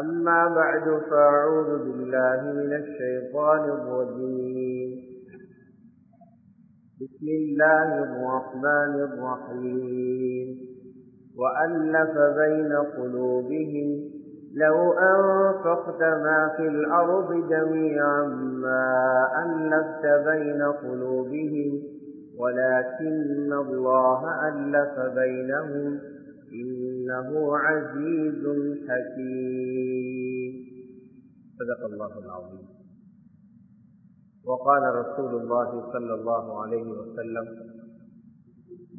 أما بعد فأعوذ بالله من الشيطان الرجيم. بسم الله الرحمن الرحيم. وألف بين قلوبهم لو أنفقت ما في الأرض جميعا ما ألفت بين قلوبهم ولكن الله ألف بينهم. إنه عزيز حكيم. صدق الله العظيم. وقال رسول الله صلى الله عليه وسلم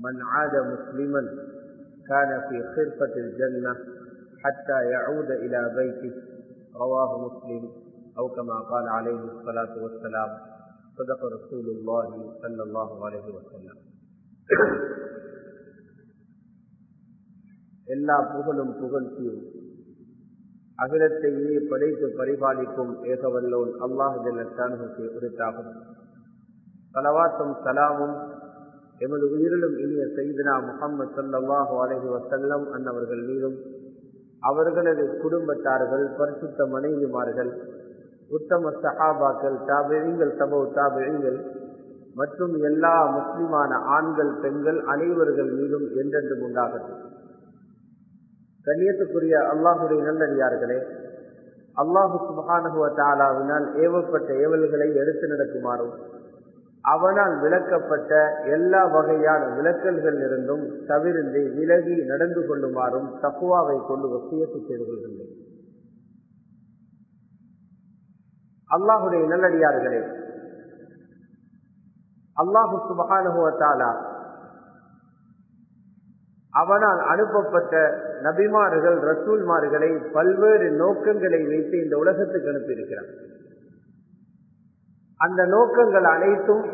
من عاد مسلما كان في خرفة الجنة حتى يعود إلى بيته. رواه مسلم أو كما قال عليه الصلاة والسلام صدق رسول الله صلى الله عليه وسلم. எல்லா புகழும் புகழ்ச்சியும் அகிலத்தையே படைத்து பரிபாலிக்கும் ஏகவல்லோன் அல்லாஹ் ஜல்லத்தானுக்கு உரித்தாகும். சலவாத்தும் சலாமும் எமது உயிரிலும் இனிய செய்தினா முகம்மது சல்லாஹு அலஹி வசல்லம் அன்னவர்கள் மீதும் அவர்களது குடும்பத்தார்கள் பரிசுத்த மனைவிமார்கள் உத்தம சஹாபாக்கள் தாபிழிங்கள் சபோ தாபிழிங்கள் மற்றும் எல்லா முஸ்லிமான ஆண்கள் பெண்கள் அனைவர்கள் மீதும் என்றென்றும் உண்டாகட்டும். கண்ணியத்துக்குரிய அல்லாஹுடைய நல்லடியார்களே அல்லாஹு சுபகானுகுவ தாலாவினால் ஏவப்பட்ட ஏவல்களை எடுத்து நடக்குமாறும் அவனால் விளக்கப்பட்ட எல்லா வகையான விளக்கல்கள் இருந்தும் தவிர்ந்து விலகி நடந்து கொள்ளுமாறும் தப்புவாவை கொண்டு ஒத்தியத்து செய்து கொள்கின்றேன். அல்லாஹுடைய நல்லடியார்களே அல்லாஹு சுபகானுகுவத்தாலா அவனால் அனுப்பப்பட்ட நபிமார்கள் ரசூல்மார்களை பல்வேறு நோக்கங்களை வைத்து இந்த உலகத்துக்கு அனுப்பியிருக்கிறான் அந்த நோக்கங்கள் அனைத்தும்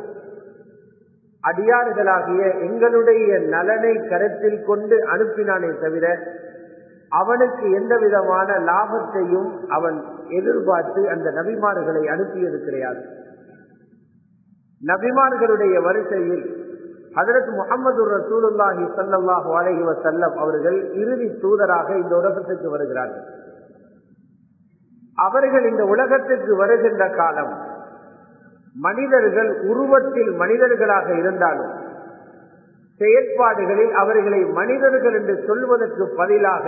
அடியார்களாகிய எங்களுடைய நலனை கருத்தில் கொண்டு அனுப்பினானே தவிர அவனுக்கு எந்த விதமான லாபத்தையும் அவன் எதிர்பார்த்து அந்த நபிமார்களை அனுப்பியது கிடையாது. நபிமார்களுடைய வரிசையில் அதற்கு முகமது ரசூலுல்லாஹி சல்லாஹு அலஹி வசல்லம் அவர்கள் இறுதி தூதராக இந்த உலகத்துக்கு வருகிறார்கள். அவர்கள் இந்த உலகத்துக்கு வருகின்ற காலம் மனிதர்கள் உருவத்தில் மனிதர்களாக இருந்தாலும் செயற்பாடுகளில் அவர்களை மனிதர்கள் என்று சொல்வதற்கு பதிலாக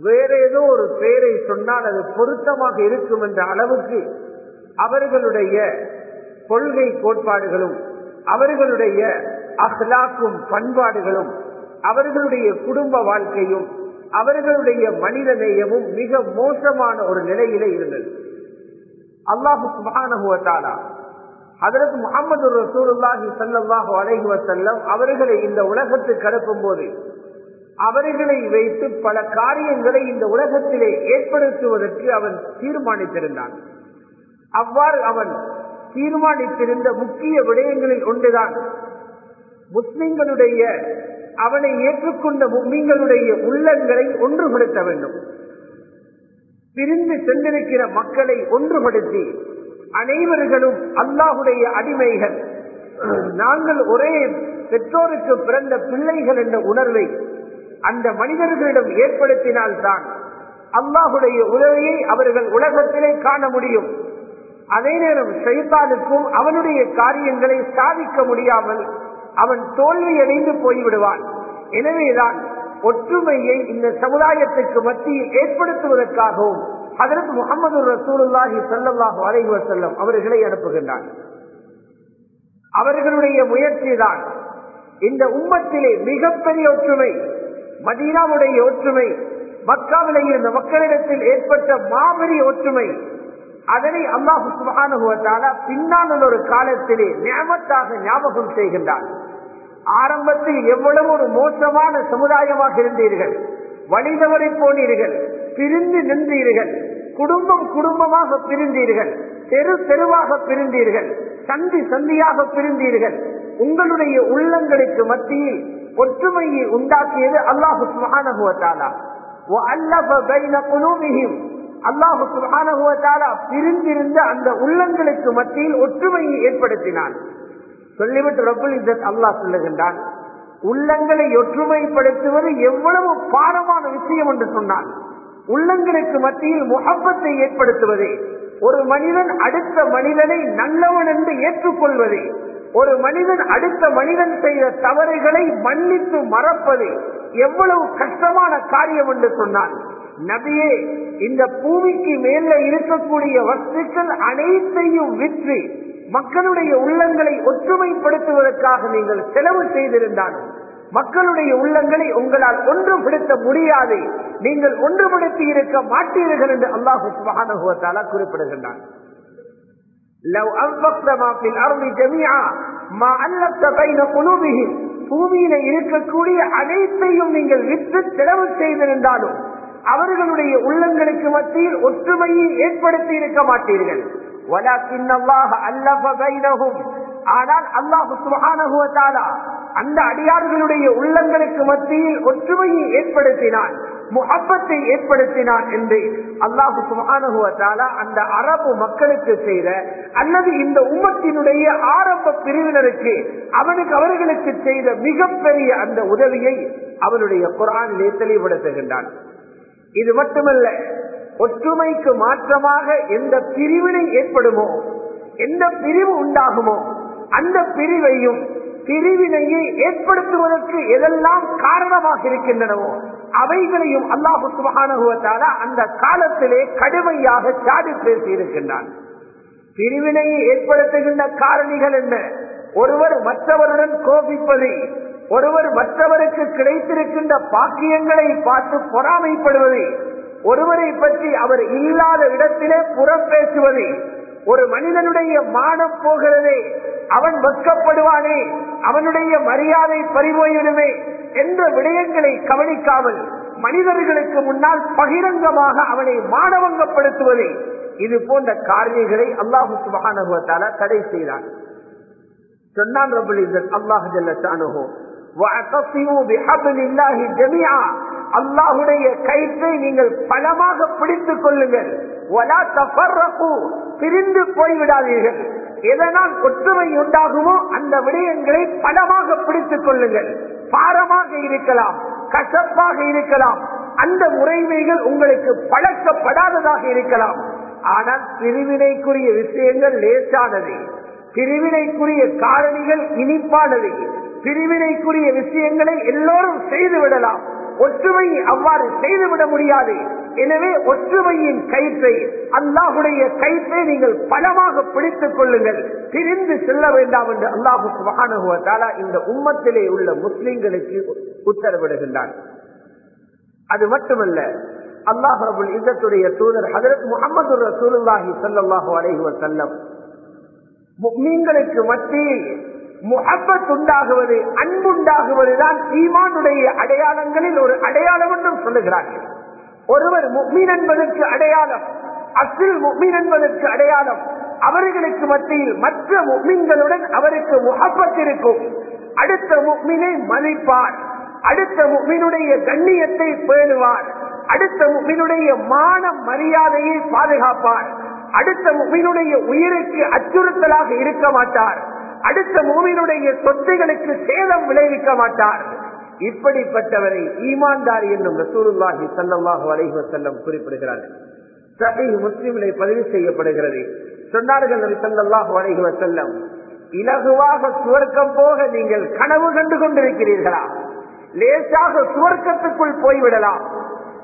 வேற ஏதோ ஒரு பெயரை சொன்னால் அது பொருத்தமாக இருக்கும் என்ற அளவுக்கு அவர்களுடைய கொள்கை கோட்பாடுகளும் அவர்களுடைய அஹ்லாக்கும் பண்பாடுகளும் அவர்களுடைய குடும்ப வாழ்க்கையும் அவர்களுடைய மனித நேயமும் மிக மோசமான ஒரு நிலையில இருந்தது. அல்லாஹு சுபானுவத்தாலா அதற்கு முகமது ரசூலுல்லாஹி சல்லாஹு அலைஹி செல்லம் அவர்களை இந்த உலகத்துக்கு அனுப்பும் போது அவர்களை வைத்து பல காரியங்களை இந்த உலகத்திலே ஏற்படுத்துவதற்கு அவன் தீர்மானித்திருந்தான். அவ்வாறு அவன் தீர்மானித்திருந்த முக்கிய விடயங்களில் ஒன்றுதான். முஸ்லிம்களுடைய அவனை ஏற்றுக்கொண்ட முஸ்லிம்களுடைய உள்ளங்களை ஒன்றுபடுத்த வேண்டும். பிரிந்து சென்றிருக்கிற மக்களை ஒன்றுபடுத்தி அனைவர்களும் அல்லாஹுடைய அடிமைகள். நாங்கள் ஒரே பெற்றோருக்கு பிறந்த பிள்ளைகள் என்ற உணர்வை அந்த மனிதர்களிடம் ஏற்படுத்தினால்தான் அல்லாஹுடைய உதவியை அவர்கள் உலகத்திலே காண முடியும். அதே நேரம் சைத்தானுக்கும் அவனுடைய காரியங்களை சாதிக்க முடியாமல் அவன் தோல்வியடைந்து போய்விடுவான். எனவேதான் ஒற்றுமையை இந்த சமுதாயத்திற்கு மத்தியில் ஏற்படுத்துவதற்காகவும் அதற்கு முகமது ரசூலுல்லாஹி சல்லாஹூ அலைஹி வசல்லம் அவர்களை அனுப்புகின்றான். அவர்களுடைய முயற்சி தான் இந்த உம்மத்திலே மிகப்பெரிய ஒற்றுமை மதீனாவுடைய ஒற்றுமை மக்காவிலே இருந்த மக்களிடத்தில் ஏற்பட்ட மாபெரிய ஒற்றுமை அதனை அல்லாஹு சுபானுவத்தால பின்னால் ஒரு காலத்திலே ஞாபகத்தாக ஞாபகம் செய்கின்றான். ஆரம்பத்தில் எவ்வளவு ஒரு மோசமான சமுதாயமாக இருந்தீர்கள். வழிதவரை போனீர்கள் பிரிந்து நின்றீர்கள் குடும்பம் குடும்பமாக பிரிந்தீர்கள் தெரு தெருவாக பிரிந்தீர்கள் சந்தி சந்தியாக பிரிந்தீர்கள். உங்களுடைய உள்ளங்களுக்கு மத்தியில் ஒற்றுமையை உண்டாக்கியது அல்லாஹு சுகானுவத்தாலா அல்லாஹு சுகானுவத்தாலா பிரிந்திருந்த அந்த உள்ளங்களுக்கு மத்தியில் ஒற்றுமையை ஏற்படுத்தினான். சொல்லிவிட்டு ரபுல் இசத் அல்லாஹ் சொல்லுகின்றான் உள்ளங்களை ஒற்றுமைப்படுத்துவது எவ்வளவு பாரமான விஷயம் என்று சொன்னான். உள்ளங்களுக்கு மத்தியில் முகப்பத்தை ஏற்படுத்துவது ஒரு மனிதன் அடுத்த மனிதனை நல்லவன் என்று ஏற்றுக்கொள்வது ஒரு மனிதன் அடுத்த மனிதன் செய்த தவறுகளை மன்னித்து மறப்பது எவ்வளவு கஷ்டமான காரியம் என்று சொன்னான். நபியே இந்த பூமிக்கு மேல இருக்கக்கூடிய வஸ்துக்கள் அனைத்தையும் விற்று மக்களுடைய உள்ளங்களை ஒற்றுமைப்படுத்துவதற்காக நீங்கள் செலவு செய்திருந்தார்கள் மக்களுடைய உள்ளங்களை உங்களால் ஒன்றுபடுத்த முடியாது நீங்கள் ஒன்றுபடுத்தி இருக்க மாட்டீர்கள் என்று அல்லாஹு மகானுகத்தாலா குறிப்பிடுகின்றான். பூமியில இருக்கக்கூடிய அனைத்தையும் நீங்கள் விற்று செலவு செய்திருந்தாலும் அவர்களுடைய உள்ளங்களுக்கு மத்தியில் ஒற்றுமையை ஏற்படுத்தி இருக்க மாட்டீர்கள். ஆனால் அல்லாஹு சுகானகுவத்தாலா அந்த அடியார்களுடைய உள்ளங்களுக்கு மத்தியில் ஒற்றுமையை ஏற்படுத்தினான் முகப்பத்தை ஏற்படுத்தினான் என்று அல்லாஹு சுகானுவத்தாலா அந்த அரபு மக்களுக்கு செய்த அல்லது இந்த உம்மத்தினுடைய ஆரம்ப பிரிவினருக்கு அவனுக்கு அவர்களுக்கு செய்த மிகப்பெரிய அந்த உதவியை அவனுடைய குரானிலே தெளிவுபடுத்துகின்றான். இது மட்டுமல்ல ஒற்றுமைக்கு மாற்றமாக எந்த பிரிவினை ஏற்படுமோ எந்த பிரிவு உண்டாகுமோ அந்த பிரிவையும் பிரிவினையை ஏற்படுத்துவதற்கு எதெல்லாம் காரணமாக இருக்கின்றனவோ அவைகளையும் அல்லாஹு சுபகானுவத்தால அந்த காலத்திலே கடுமையாக சாடி பேசி இருக்கின்றான் பிரிவினையை ஏற்படுத்துகின்ற காரணிகள் என்ன? ஒருவர் மற்றவருடன் கோபிப்பது ஒருவர் மற்றவருக்கு கிடைத்திருக்கின்ற பாக்கியங்களை பார்த்து பொறாமைப்படுவது ஒருவரை பற்றி அவர் இல்லாத இடத்திலே புறம் பேசுவது ஒரு மனிதனுடைய மானம் போகிறதே அவன் வெக்கப்படுவானே அவனுடைய மரியாதை பறிபோயிடுமே என்ற விடயங்களை கவனிக்காமல் மனிதர்களுக்கு முன்னால் பகிரங்கமாக அவனை மானவங்கப்படுத்துவது இது போன்ற காரணிகளை அல்லாஹு சுபகானுவத்தால தடை செய்தான். சொன்னான் ரபுல் அல்லாஹு ஜல்லோ அல்லாஹுடைய கயிற்றை நீங்கள் பலமாக பிடித்துக் கொள்ளுங்கள். பிரிந்து போய்விடாதீர்கள். எதனால் ஒற்றுமை உண்டாகுமோ அந்த விடயங்களை பலமாக பிடித்துக் கொள்ளுங்கள். பாரமாக இருக்கலாம் கசப்பாக இருக்கலாம் அந்த முறைமைகள் உங்களுக்கு பழக்கப்படாததாக இருக்கலாம். ஆனால் பிரிவினைக்குரிய விஷயங்கள் லேசானது பிரிவினைக்குரிய காரணிகள் இனிப்பானது பிரிவினைக்குரிய விஷயங்களை எல்லோரும் செய்து விடலாம் ஒற்றுமையை அவ்வாறு செய்துவிட முடியாது. எனவே ஒற்றுமையின் கயிற்றை அல்லாஹுடைய கயிற்றை நீங்கள் பலமாக பிடித்துக் கொள்ளுங்கள். பிரிந்து செல்ல வேண்டாம் என்று அல்லாஹு சுகானுவத்தாலா இந்த உம்மத்திலே உள்ள முஸ்லிம்களுக்கு உத்தரவிடுகின்றான். அது மட்டுமல்ல அல்லாஹ் ரபுல் இசத்துடைய தூதர் ஹதரத் முகமது ரசூலுல்லாஹி சல்லாஹூ அலைஹுவ செல்லம் முக்மீன்களுக்கு மத்தியில் முகப்பத் உண்டாகுவது அன்புண்டாகுவதுதான் ஈமானுடைய அடையாளங்களில் ஒரு அடையாளம் என்றும் சொல்லுகிறார்கள். ஒருவர் முக்மீன் என்பதற்கு அடையாளம் அசில் முக்மீன் என்பதற்கு அடையாளம் அவர்களுக்கு மத்தியில் மற்ற முக்மீன்களுடன் அவருக்கு முகப்பத் இருக்கும். அடுத்த முக்மீனை மதிப்பார் அடுத்த முக்மீனுடைய கண்ணியத்தை பேணுவார் அடுத்த முக்மீனுடைய மான மரியாதையை பாதுகாப்பார் அடுத்த முக்மீனுடைய உயிருக்கு அச்சுறுத்தலாக இருக்க மாட்டார். அடுத்த மூவினுடைய சொத்துகளுக்கு சேதம் விளைவிக்க மாட்டார். இப்படிப்பட்டவரை ஈமான்தார் என்னும் ரசூலுல்லாஹி சல்லாஹு செல்லம் குறிப்பிடுகிறார்கள். சஹி முஸ்லிமிலே பதிவு செய்யப்படுகிறது. சொன்னார்கள் நபி சல்லாஹு செல்லம் இலகுவாக சுவர்க்கம் போக நீங்கள் கனவு கண்டு கொண்டிருக்கிறீர்களா? லேசாக சுவர்க்கத்துக்குள் போய்விடலாம்.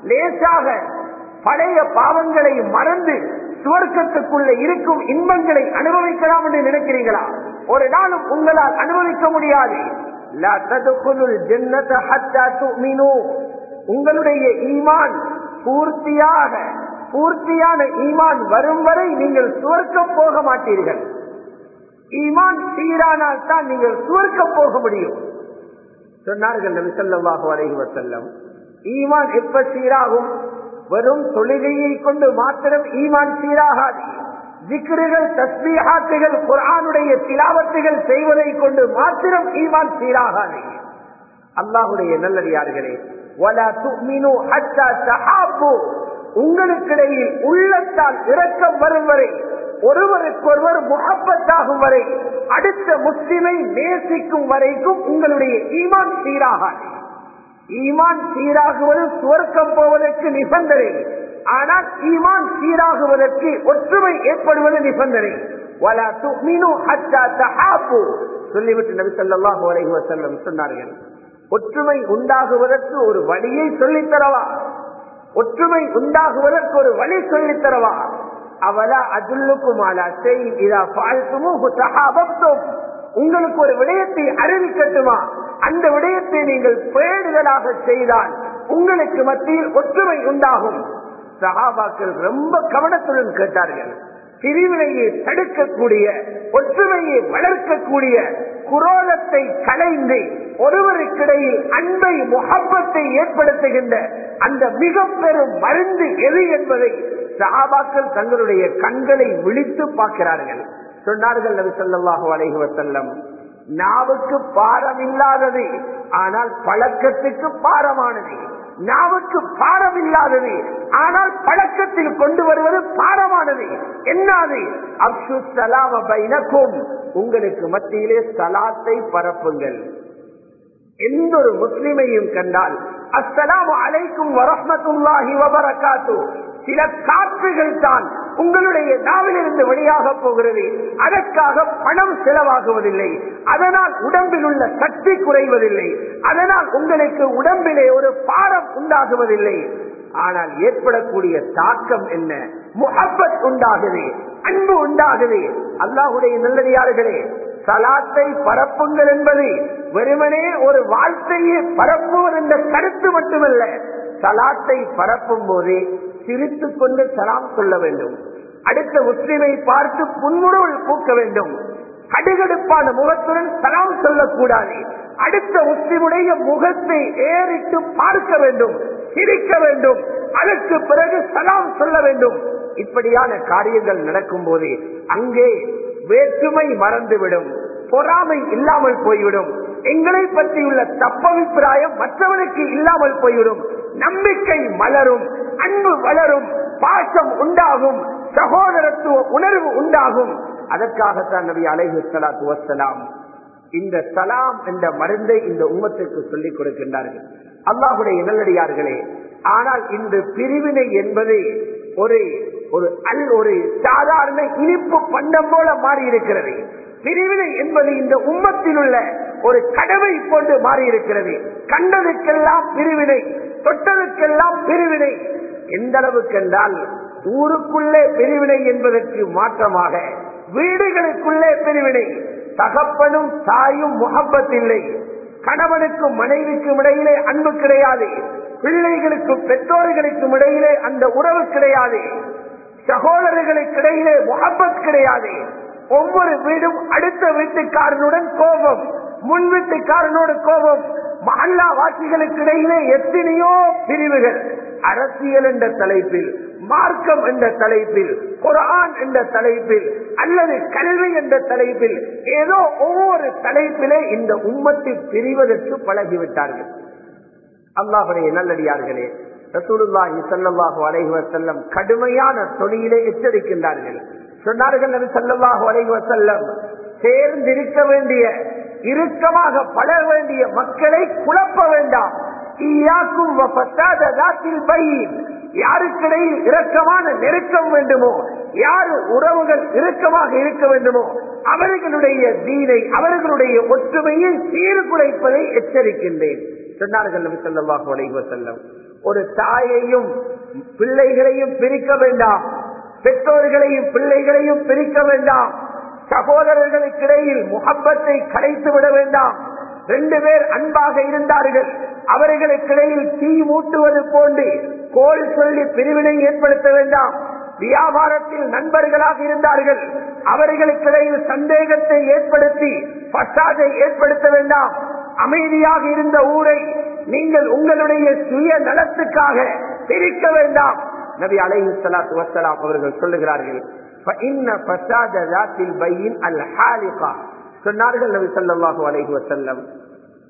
லேசாக பழைய பாவங்களை மறந்து சுவர்க்கத்துக்குள்ள இருக்கும் இன்பங்களை அனுபவிக்கலாம் என்று நினைக்கிறீர்களா? ஒரு நாளும் உங்களால் அனுபவிக்க முடியாது. உங்களுடைய ஈமான் பூர்த்தியாக பூர்த்தியான ஈமான் வரும் வரை நீங்கள் சுவர்க்க போக மாட்டீர்கள். ஈமான் சீரானால் தான் நீங்கள் சுவர்க்க போக முடியும். சொன்னார்கள் நபி ஸல்லல்லாஹு அலைஹி செல்லம் ஈமான் எப்ப சீராகும்? வெறும் தொழுகையை கொண்டு மாத்திரம் ஈமான் சீராகாது. விக்ருகள் தஸ்பீஹாத்துகள் குரானுடைய திலாவத்துகள் செய்வதை கொண்டு மாத்திரம் ஈமான் சீராகாது. அல்லாஹுடைய நல்லடியார்களே உங்களுக்கிடையில் உள்ளத்தால் இரக்கம் வரும் வரை ஒருவருக்கொருவர் முகப்பத்தாகும் வரை அடுத்த முஸ்லிமை நேசிக்கும் வரைக்கும் உங்களுடைய ஈமான் சீராகாது. ஈமான் சீராகுவது சுவர்க்கம் போவதற்கு நிபந்தனை. ஆனால் ஈமான் சீராகுவதற்கு ஒற்றுமை ஏற்படுவது நிபந்தனை. வலா துமினு சொல்லிவிட்டு நபி சொல்லாஹு அலைஹி வஸல்லம் சொன்னார்கள். ஒற்றுமை உண்டாகுவதற்கு ஒரு வழியை சொல்லித்தரவா? ஒற்றுமை உண்டாகுவதற்கு ஒரு வழி சொல்லித்தரவா? அவலா அதுல்லுக்கும் செய் இதா பாழ்த்துமோ உங்களுக்கு ஒரு விடயத்தை அறிவிக்கட்டுமா? அந்த விடயத்தை நீங்கள் பேடுதலாக செய்தால் உங்களுக்கு மத்தியில் ஒற்றுமை உண்டாகும். சகாபாக்கள் ரொம்ப கவனத்துடன் கேட்டார்கள். பிரிவினையை தடுக்கக்கூடிய ஒற்றுமையை வளர்க்கக்கூடிய குரோலத்தை கலைந்து ஒருவருக்கிடையில் அன்பை முகப்பத்தை ஏற்படுத்துகின்ற அந்த மிக பெரும் மருந்து எது என்பதை சகாபாக்கள் தங்களுடைய கண்களை விழித்து பார்க்கிறார்கள். சொன்னார்கள் நபி ஸல்லல்லாஹு அலைஹி செல்லம் நாவுக்கு பாரம் இல்லாதது ஆனால் பழக்கத்துக்கு பாரமானது. நாவுக்கு பாடம் இல்லாதது ஆனால் பழக்கத்தில் கொண்டு வருவது பாடமானது என்னது? அப்சு சலாம பைனக்கும். உங்களுக்கு மத்தியிலே சலாத்தை பரப்புங்கள். எந்த ஒரு முஸ்லிமையும் கண்டால் அஸ்லாம் அலைக்கும் வரமத்துல்லாஹி வபரகாத்து. சில காற்றுகள் தான் உங்களுடைய நாவிலிருந்து வெளியாக போகிறது. அதற்காக பணம் செலவாகுவதில்லை. அதனால் உடம்பில் உள்ள சக்தி குறைவதில்லை. அதனால் உங்களுக்கு உடம்பிலே ஒரு பாரம் உண்டாகுவதில்லை. ஆனால் ஏற்படக்கூடிய தாக்கம் என்ன? முகப்பத் உண்டாகுது. அன்பு உண்டாகுது. அல்லாஹுடைய நல்லதார்களே சலாத்தை பரப்புங்கள் என்பது வெறுமனே ஒரு வாழ்க்கையை பரப்புவது என்ற கருத்து மட்டுமல்ல. சலாத்தை பரப்பும் போதே சிரித்துக் கொண்டு சலாம் சொல்ல வேண்டும். அடுத்த முஸ்லிமை பார்த்து புன்முறுவல் பூக்க வேண்டும். கடுகடுப்பான முகத்துடன் சலாம் சொல்லக்கூடாது. அடுத்த முஸ்லிமுடைய முகத்தை ஏறிட்டு பார்க்க வேண்டும் சிரிக்க வேண்டும். அதற்கு பிறகு சலாம் சொல்ல வேண்டும். இப்படியான காரியங்கள் நடக்கும் போது அங்கே வேற்றுமை மறந்துவிடும். பொறாமை இல்லாமல் போய்விடும். எங்களை பற்றியுள்ள தப்பபிப்பிராயம் மற்றவனுக்கு இல்லாமல் போய்விடும். நம்பிக்கை மலரும். அன்பு வளரும் பாசம் உண்டாகும் சகோதரத்துவ உணர்வு உண்டாகும். அதற்காகத்தான் நபி அலைஹி ஸலாத்து வஸ்ஸலாம் இந்த சலாம் என்ற மருந்தை இந்த உமத்திற்கு சொல்லிக் கொடுக்கின்றார்கள். அல்லாஹுடைய நல்லடியார்களே ஆனால் இந்த பிரிவினை என்பது ஒரு ஒரு அல் ஒரு சாதாரண இனிப்பு பண்டம் போல மாறி இருக்கிறது பிரிவினை என்பது இந்த உம்மத்தில் உள்ள ஒரு கடமை போன்று மாறி இருக்கிறது கண்டதுக்கெல்லாம் பிரிவினை தொட்டதுக்கெல்லாம் பிரிவினை எந்த அளவுக்கு என்றால் ஊருக்குள்ளே பிரிவினை என்பதற்கு மாற்றமாக வீடுகளுக்குள்ளே பிரிவினை தகப்பனும் தாயும் முகப்பத் இல்லை கணவனுக்கும் மனைவிக்கும் இடையிலே அன்பு கிடையாது பிள்ளைகளுக்கும் பெற்றோர்களுக்கும் இடையிலே அந்த உறவு கிடையாது சகோதரர்களுக்கு இடையிலே முகப்பத் கிடையாது. ஒவ்வொரு வீடும் அடுத்த வீட்டுக்காரனுடன் கோபம் முன் வீட்டுக்காரனோடு கோபம் மகல்லா வாசிகளுக்கு இடையிலே எத்தனையோ பிரிவுகள். அரசியல் என்ற தலைப்பில் மார்க்கம் என்ற தலைப்பில் குரான் என்ற தலைப்பில் அல்லது கல்வி என்ற தலைப்பில் ஏதோ ஒவ்வொரு தலைப்பிலே இந்த உம்மத்தை பிரிவதற்கு பழகிவிட்டார்கள். அல்லாஹுடைய நல்லடியார்களே ரசூலுல்லாஹி ஸல்லல்லாஹு அலைஹி வஸல்லம் கடுமையான தொழிலை எச்சரிக்கின்றார்கள். சொன்னார்கள் நபி ஸல்லல்லாஹு அலைஹி வஸல்லம் சேர்ந்திருக்க வேண்டிய இறுக்கமாக படர வேண்டிய மக்களை குழப்ப வேண்டாம். ஈயாக்கும் யாருக்கிடையில் இரக்கமான நெருக்கம் வேண்டுமோ யாரு உறவுகள் இறுக்கமாக இருக்க வேண்டுமோ அவர்களுடைய தீனை அவர்களுடைய ஒற்றுமையை சீர்குலைப்பதை எச்சரிக்கின்றேன். சொன்னார்கள் செல்லம் ஒரு தாயையும் பிள்ளைகளையும் பிரிக்க வேண்டாம். பெற்றோர்களையும் பிள்ளைகளையும் பிரிக்க வேண்டாம். சகோதரர்களுக்கிடையில் முகப்பத்தை கரைத்து விட வேண்டாம். ரெண்டு பேர் அன்பாக இருந்தார்கள். அவர்களுக்கிடையில் தீ மூட்டுவது போன்று கோல் சொல்லி பிரிவினை ஏற்படுத்த வேண்டாம். வியாபாரத்தில் நண்பர்களாக இருந்தார்கள். அவர்களுக்கிடையில் சந்தேகத்தை ஏற்படுத்தி பசாதை ஏற்படுத்த வேண்டாம். அமைதியாக இருந்த ஊரை நீங்கள் உங்களுடைய சுய நலத்துக்காக பிரிக்க வேண்டாம். நபி அலைஹி சலாத்து வசலாம் அவர்கள் சொல்லுகிறார்கள் சொன்னார்கள் நபி சொல்லாஹு அலைஹி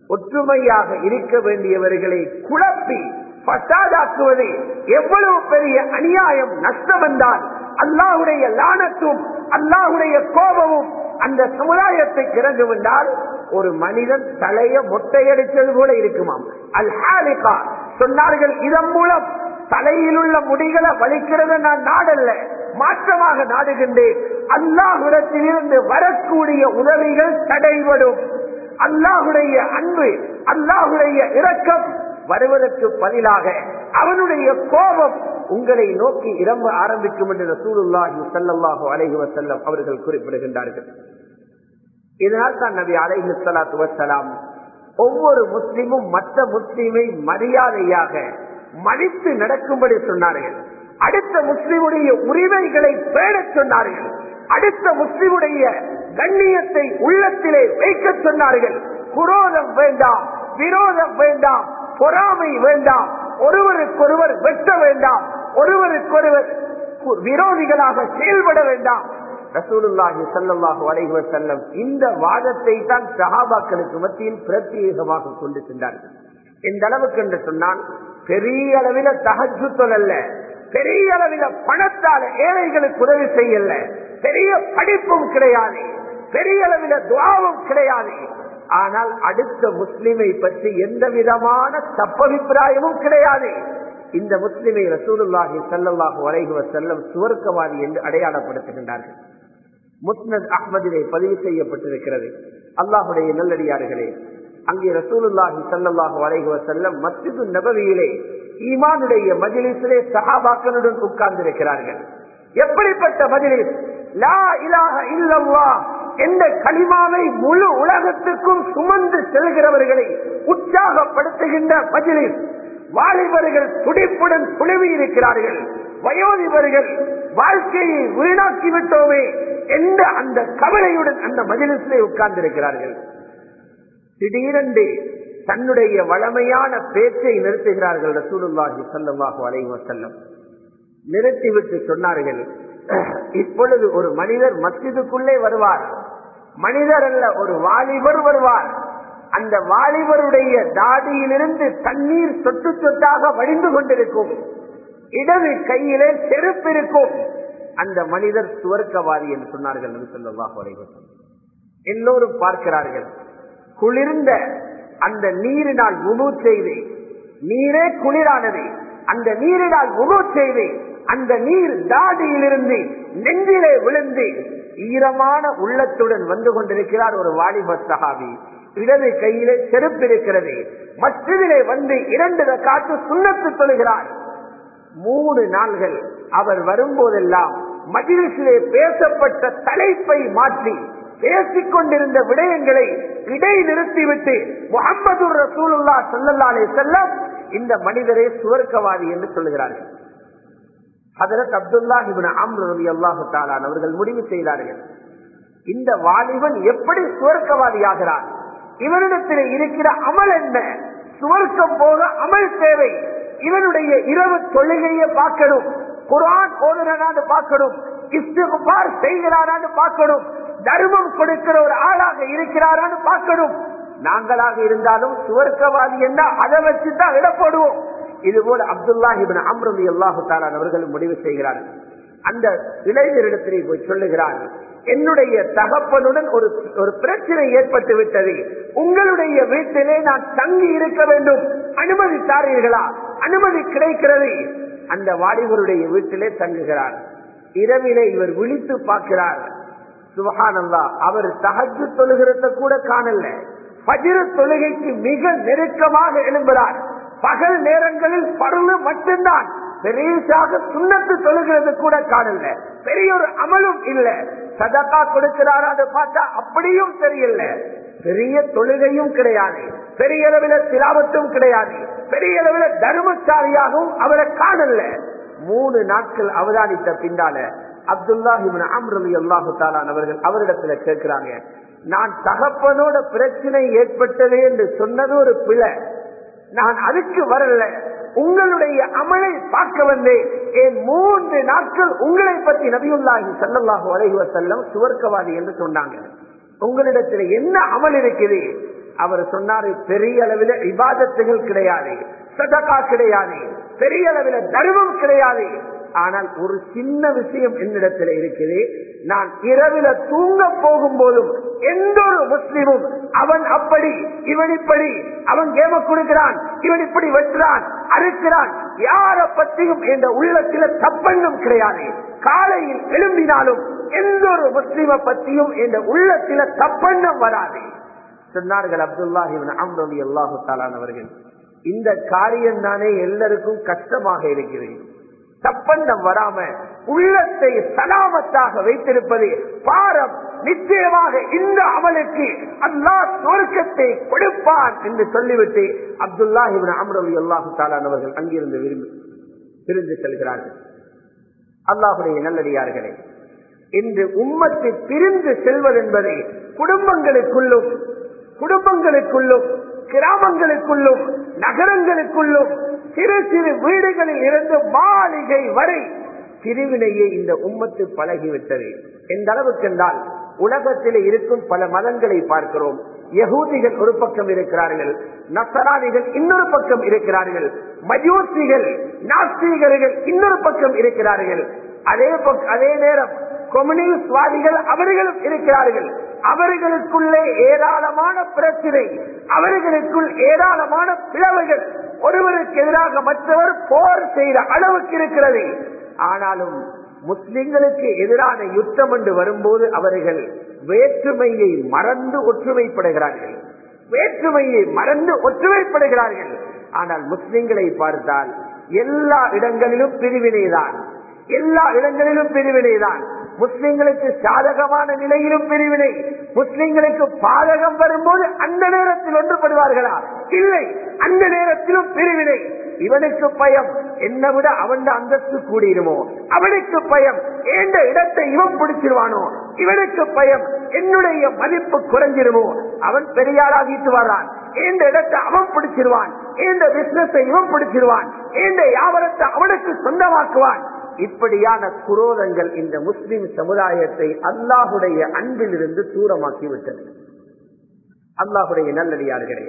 ஒற்றுமையாக இருக்க வேண்டியவர்களை குழப்பி பசாதாக்குவது எவ்வளவு பெரிய அநியாயம் நஷ்டம் என்றால் அல்லாஹுடைய லானத்தும் அல்லாஹுடைய கோபமும் அந்த சமுதாயத்தை கிறங்குவென்றால் ஒரு மனிதன் தலைய மொட்டையடித்தது போல இருக்குமாம். அல் ஹாலிகா. சொன்னார்கள் இதன் மூலம் தலையில் உள்ள முடிகளை வலிக்கிறத நான் நாடல்ல. மாற்றமாக நாடுகின்றேன். அல்லாஹுடத்திலிருந்து வரக்கூடிய உதவிகள் தடைபடும். அல்லாஹுடைய அன்பு அல்லாஹுடைய இரக்கம் வருவதற்கு பதிலாக அவனுடைய கோபம் உங்களை நோக்கி இறம்ப ஆரம்பிக்கும் என்று ரசூலுல்லாஹி செல்லல்லாகோ அலைஹி செல்லம் அவர்கள் குறிப்பிடுகின்றார்கள். இதனால் தான் நபி அலைஹு ஸலாத்து வஸலாம் ஒவ்வொரு முஸ்லிமும் மற்ற முஸ்லீமை மரியாதையாக மதித்து நடக்கும்படி சொன்னார்கள். அடுத்த முஸ்லிமுடைய உரிமைகளை பேடச் சொன்னார்கள். அடுத்த முஸ்லிமுடைய கண்ணியத்தை உள்ளத்திலே வைக்க சொன்னார்கள். குரோதம் வேண்டாம் விரோதம் வேண்டாம் பொறாமை வேண்டாம் ஒருவருக்கொருவர் வெட்ட வேண்டாம் ஒருவருக்கொருவர் விரோதிகளாக செயல்பட வேண்டாம். ரசூலுல்லாஹி சல்லாஹு அலைஹி செல்லம் இந்த வாதத்தை தான் சஹாபாக்களுக்கு மத்தியில் பிரத்யேகமாக கொண்டு சென்றார்கள். எந்த அளவுக்கு என்று சொன்னால் பெரிய அளவில தகஜு தொழல்ல பெரிய அளவில பணத்தால ஏழைகளுக்கு உதவி செய்யல. பெரிய படிப்பும் கிடையாது. பெரிய அளவில துவாவும் கிடையாது. ஆனால் அடுத்த முஸ்லிமை பற்றி எந்த விதமான தப்பபிப்பிராயமும் கிடையாது. இந்த முஸ்லிமை ரசூலுல்லாஹி சல்லாஹு வரைகுவ செல்லம் சுவர்க்கவாதி என்று அடையாளப்படுத்துகின்றார்கள். முஸ்னத் அஹ்மதிலே பதிவு செய்யப்பட்டிருக்கிறது. அல்லாஹுடைய நல்லடியார்களே அங்கே ரசூலுல்லாஹி சல்லாஹு வரைகுவ செல்லம் மஸ்ஜிது நபவியிலே ஈமானுடைய மஜிலிசிலே சகாபாக்களுடன் உட்கார்ந்திருக்கிறார்கள். எப்படிப்பட்ட மஜிலிஸ்? லா இலாஹ இல்லல்லா என்ற களிமாவை முழு உலகத்துக்கும் சுமந்து செல்கிறவர்களை உற்சாகப்படுத்துகின்ற மஜிலிஸ். வாலிபர்கள் துடிப்புடன் குழுவி இருக்கிறார்கள். வயோதிபர்கள் வாழ்க்கையை வீணாக்கி விட்டோமே என்ற அந்த கவலையுடன் அந்த மஜிலிசிலே உட்கார்ந்திருக்கிறார்கள். திடீரென்று தன்னுடைய வளமையான பேச்சை நிறுத்துகிறார்கள் ரசூலுல்லாஹி சல்லாஹு அலைவ செல்லம் நிறுத்திவிட்டு சொன்னார்கள் இப்பொழுது ஒரு மனிதர் மஸ்ஜிதுக்குள்ளே வருவார். மனிதர் அல்ல ஒரு வாலிபர் வருவார். அந்த வாலிபருடைய தாடியிலிருந்து தண்ணீர் சொட்டு சொட்டாக வடிந்து கொண்டிருக்கும். இடது கையிலே செருப்பு இருக்கும். அந்த மனிதர் சுவர்க்கவாதி என்று சொன்னார்கள் என்று ஸல்லல்லாஹு எல்லோரும் பார்க்கிறார்கள் குளிர்ந்த அந்த நீரினால் உணவு செய்வேன். நீரே குளிரானது. அந்த நீரினால் உணவு செய்வேன். அந்த நீர் தாடியிலிருந்து நெஞ்சிலே விழுந்து ஈரமான உள்ளத்துடன் வந்து கொண்டிருக்கிறார் ஒரு வாலிப சகாவி இடது கையிலே செருப்பு இருக்கிறது. மற்றதிலே வந்து இரண்டு காற்று சுண்ணத்து சொல்கிறார் மூணு நாள்கள் அவர் வரும்போதெல்லாம் மஜிலிசிலே பேசப்பட்ட தலைப்பை மாற்றி பேசிக் கொண்டிருந்த விடயங்களை இடை நிறுத்திவிட்டு முகமது ரசூலுல்லா சொல்லல்லாலே செல்லம் இந்த மனிதரே சுவர்க்கவாதி என்று சொல்லுகிறார்கள். அதற்கு அப்துல்லா இவன் அம்ரவி அல்லாஹு தாலான் அவர்கள் முடிவு செய்தார்கள். இந்த வாலிபன் எப்படி சுவர்க்கவாதி ஆகிறான் இவனிடத்தில் இருக்கிற அமல் என்ன? சுவர்க்கம் போக அமல் தேவை. இவனுடைய இரவு தொழுகையை பார்க்கணும். குரான் ஓதுறான்னு பார்க்கணும். இஸ்திகுபார் செய்கிறாரான்னு பார்க்கணும். தர்மம் கொடுக்கிற ஒரு ஆளாக இருக்கிறாரான்னு பார்க்கணும். நாங்களாக இருந்தாலும் சுவர்க்கவாதி என்ன? அதை வச்சுதான் இடப்படுவோம் இது போல அப்துல்லாஹிபின் அம்ரதி அல்லாஹு தாலான் அவர்கள் முடிவு செய்கிறார்கள் அந்த இளைஞரிடத்திலே போய் சொல்லுகிறார்கள் என்னுடைய தகப்பனுடன் ஒரு ஒரு பிரச்சனை ஏற்பட்டு விட்டது. உங்களுடைய வீட்டிலே நான் தங்கி இருக்க வேண்டும். அனுமதி தாரீர்களா? அனுமதி கிடைக்கிறது. அந்த வாலிபருடைய வீட்டிலே தங்குகிறார். இரவிலே இவர் விழித்து பார்க்கிறார். சுபகானந்தா அவர் தகஜு தொழுகிறத கூட காணல. பஜிர தொழுகைக்கு மிக நெருக்கமாக எழும்புகிறார் பகல் நேரங்களில் பருளு மட்டும்தான். பெரியசாக சுண்ணத்து தொழுகிறது கூட காணல. பெரிய ஒரு அமலும் இல்ல. சதக்கா கொடுக்கிறாரா அதை பார்த்தா அப்படியும் தெரியல. பெரிய தொழுகையும் கிடையாது. பெரிய அளவில் திலாவத்தும் கிடையாது. பெரிய அளவில் தர்மசாலியாகவும் அவரை காணல. மூணு நாட்கள் அவதானித்த பின்னால அப்துல்லாஹிபின் அம்ரலி அல்லாஹு தாலான் அவர்கள் அவரிடத்துல கேட்கிறாங்க நான் தகப்பனோட பிரச்சனை ஏற்பட்டது என்று சொன்னது ஒரு பிழை. நான் அதுக்கு வரல. உங்களுடைய அமலை பார்க்க வந்தேன். என் மூன்று நாட்கள் உங்களை பற்றி நபியுல்லாஹி சல்லாஹூ அலைஹி செல்லம் சுவர்க்கவாதி என்று சொன்னாங்க. உங்களிடத்தில் என்ன அமல் இருக்குது? அவர் சொன்னாரு பெரிய அளவில் விவாதத்துகள் கிடையாது சதகா கிடையாது பெரிய அளவில் தர்மம் கிடையாது. ஆனால் ஒரு சின்ன விஷயம் என்னிடத்தில் இருக்குது. நான் இரவில தூங்க போகும் போதும் எந்த ஒரு முஸ்லீமும் அவன் அப்படி இவன் இப்படி அவன் கேம கொடுக்கிறான் இவன் இப்படி வெட்டுறான் அறுக்கிறான் யார பற்றியும் என்ற உள்ளத்தில தப்பெண்ணம் கிடையாது. காலையில் எழும்பினாலும் எந்த ஒரு முஸ்லீமை பற்றியும் என்ற உள்ளத்தில தப்பெண்ணம் வராது. சொன்னார்கள் அப்துல்லாஹிபின் அம்ரவி அல்லாஹு தாலானவர்கள் இந்த காரியம் தானே எல்லாருக்கும் கஷ்டமாக இருக்கிறது தப்பந்தம் வராம உள்ளத்தை சலாமத்தாக வைத்திருப்பது பாரம் நிச்சயமாக இந்த அமலுக்கு அல்லா சொர்க்கத்தை கொடுப்பான் என்று சொல்லிவிட்டு அப்துல்லாஹிபின் அமரவி அல்லாஹு தாலானவர்கள் அங்கிருந்து விரும்பி பிரிந்து செல்கிறார்கள். அல்லாஹுடைய நல்லடியார்களே இன்று உம்மத்தை பிரிந்து செல்வது என்பது குடும்பங்களுக்குள்ளும் குடும்பங்களுக்குள்ளும் கிராமங்களுக்குள்ளும் நகரங்களுக்குள்ளும் சிறு சிறு வீடுகளில் இருந்து மாளிகை வரை பிரிவினையை இந்த உம்மத்து பழகிவிட்டது. எந்த அளவுக்கு என்றால் உலகத்தில் இருக்கும் பல மதங்களை பார்க்கிறோம். யகூதிகள் ஒரு பக்கம் இருக்கிறார்கள் நசராணிகள் இன்னொரு பக்கம் இருக்கிறார்கள் மஜூசிகள் நாஸ்திகர்கள் இன்னொரு பக்கம் இருக்கிறார்கள். அதே அதே நேரம் கம்யூனிஸ்ட்வாதிகள் அவர்களும் இருக்கிறார்கள். அவர்களுக்குள்ளே ஏராளமான பிரச்சனை அவர்களுக்குள் ஏராளமான பிளவுகள். ஒருவருக்கு எதிராக மற்றவர் போர் செய்த அளவுக்கு இருக்கிறது. ஆனாலும் முஸ்லிம்களுக்கு எதிரான யுத்தம் என்று வரும்போது அவர்கள் வேற்றுமையை மறந்து ஒற்றுமைப்படுகிறார்கள். வேற்றுமையை மறந்து ஒற்றுமைப்படுகிறார்கள். ஆனால் முஸ்லிம்களை பார்த்தால் எல்லா இடங்களிலும் பிரிவினைதான். எல்லா இடங்களிலும் பிரிவினைதான். முஸ்லிம்களுக்கு சாதகமான நிலையிலும் பிரிவினை. முஸ்லிம்களுக்கு பாதகம் வரும்போது அந்த நேரத்தில் ஒன்றுபடுவார்களா? இல்லை. அந்த நேரத்திலும் பிரிவினை. இவனுக்கு பயம். என்ன விட அவன் அந்தஸ்து கூடிடுமோ? அவனுக்கு பயம். ஏண்ட இடத்தை இவன் பிடிச்சிருவானோ? இவனுக்கு பயம். என்னுடைய மதிப்பு குறைஞ்சிருமோ? அவன் பெரியாராகிட்டு வர்றான். ஏந்த இடத்தை அவன் பிடிச்சிருவான்? ஏந்த பிசினஸை இவன் பிடிச்சிருவான்? ஏந்த வியாபாரத்தை அவனுக்கு சொந்தமாக்குவான்? இப்படியான குரோதங்கள் இந்த முஸ்லிம் சமுதாயத்தை அல்லாஹுடைய அன்பிலிருந்து தூரமாக்கி விட்டது அல்லாஹுடைய நல்லடியார்களே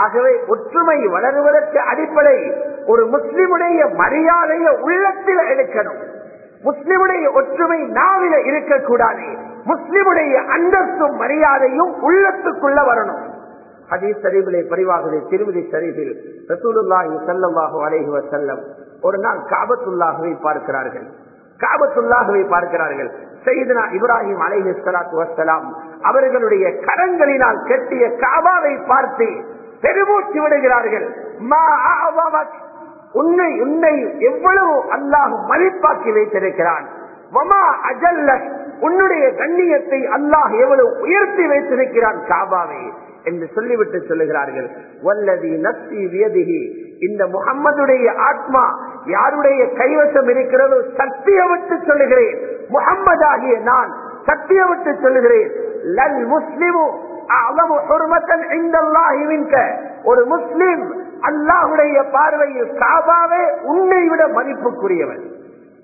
ஆகவே ஒற்றுமை வளருவதற்கு அடிப்படை ஒரு முஸ்லிமுடைய மரியாதையை உள்ளத்தில் எடுக்கணும். முஸ்லிமுடைய ஒற்றுமை நாவில இருக்கக்கூடாது. முஸ்லிமுடைய அந்தஸ்தும் மரியாதையும் உள்ளத்துக்குள்ள வரணும். அதே சரிவிலே பரிவாகவே திருமதி சரிவில் ரசூலுல்லாஹி ஸல்லல்லாஹு அலைஹி வஸல்லம். ஒரு நாள் காபத்துள்ளாகவே பார்க்கிறார்கள். காபத்துள்ளாகவே பார்க்கிறார்கள். செய்தனா இப்ராஹிம் அலைஹி சலாத்து வசலாம் அவர்களுடைய கரங்களினால் கட்டிய காபாவை பார்த்து பெருமூச்சு விடுகிறார்கள். உன்னை உன்னை எவ்வளவு அல்லாஹ் மதிப்பாக்கி வைத்திருக்கிறான். உன்னுடைய கண்ணியத்தை அல்லாஹ் எவ்வளவு உயர்த்தி வைத்திருக்கிறான் காபாவை என்று சொல்லிவிட்டு சொல்லுகிறார்கள். வல்லதி நப்சி வியதிகி இந்த முகம்மதுடைய ஆத்மா யாருடைய கைவசம் இருக்கிறதோ சத்தியவிட்டு சொல்லுகிறேன். முகம்மதாகிய நான் சத்தியவிட்டு சொல்லுகிறேன். லல் முஸ்லிமு ஒரு முஸ்லிம் அல்லாஹுடைய பார்வையில் காபாவே உன்னை விட மதிப்புக்குரியவன்.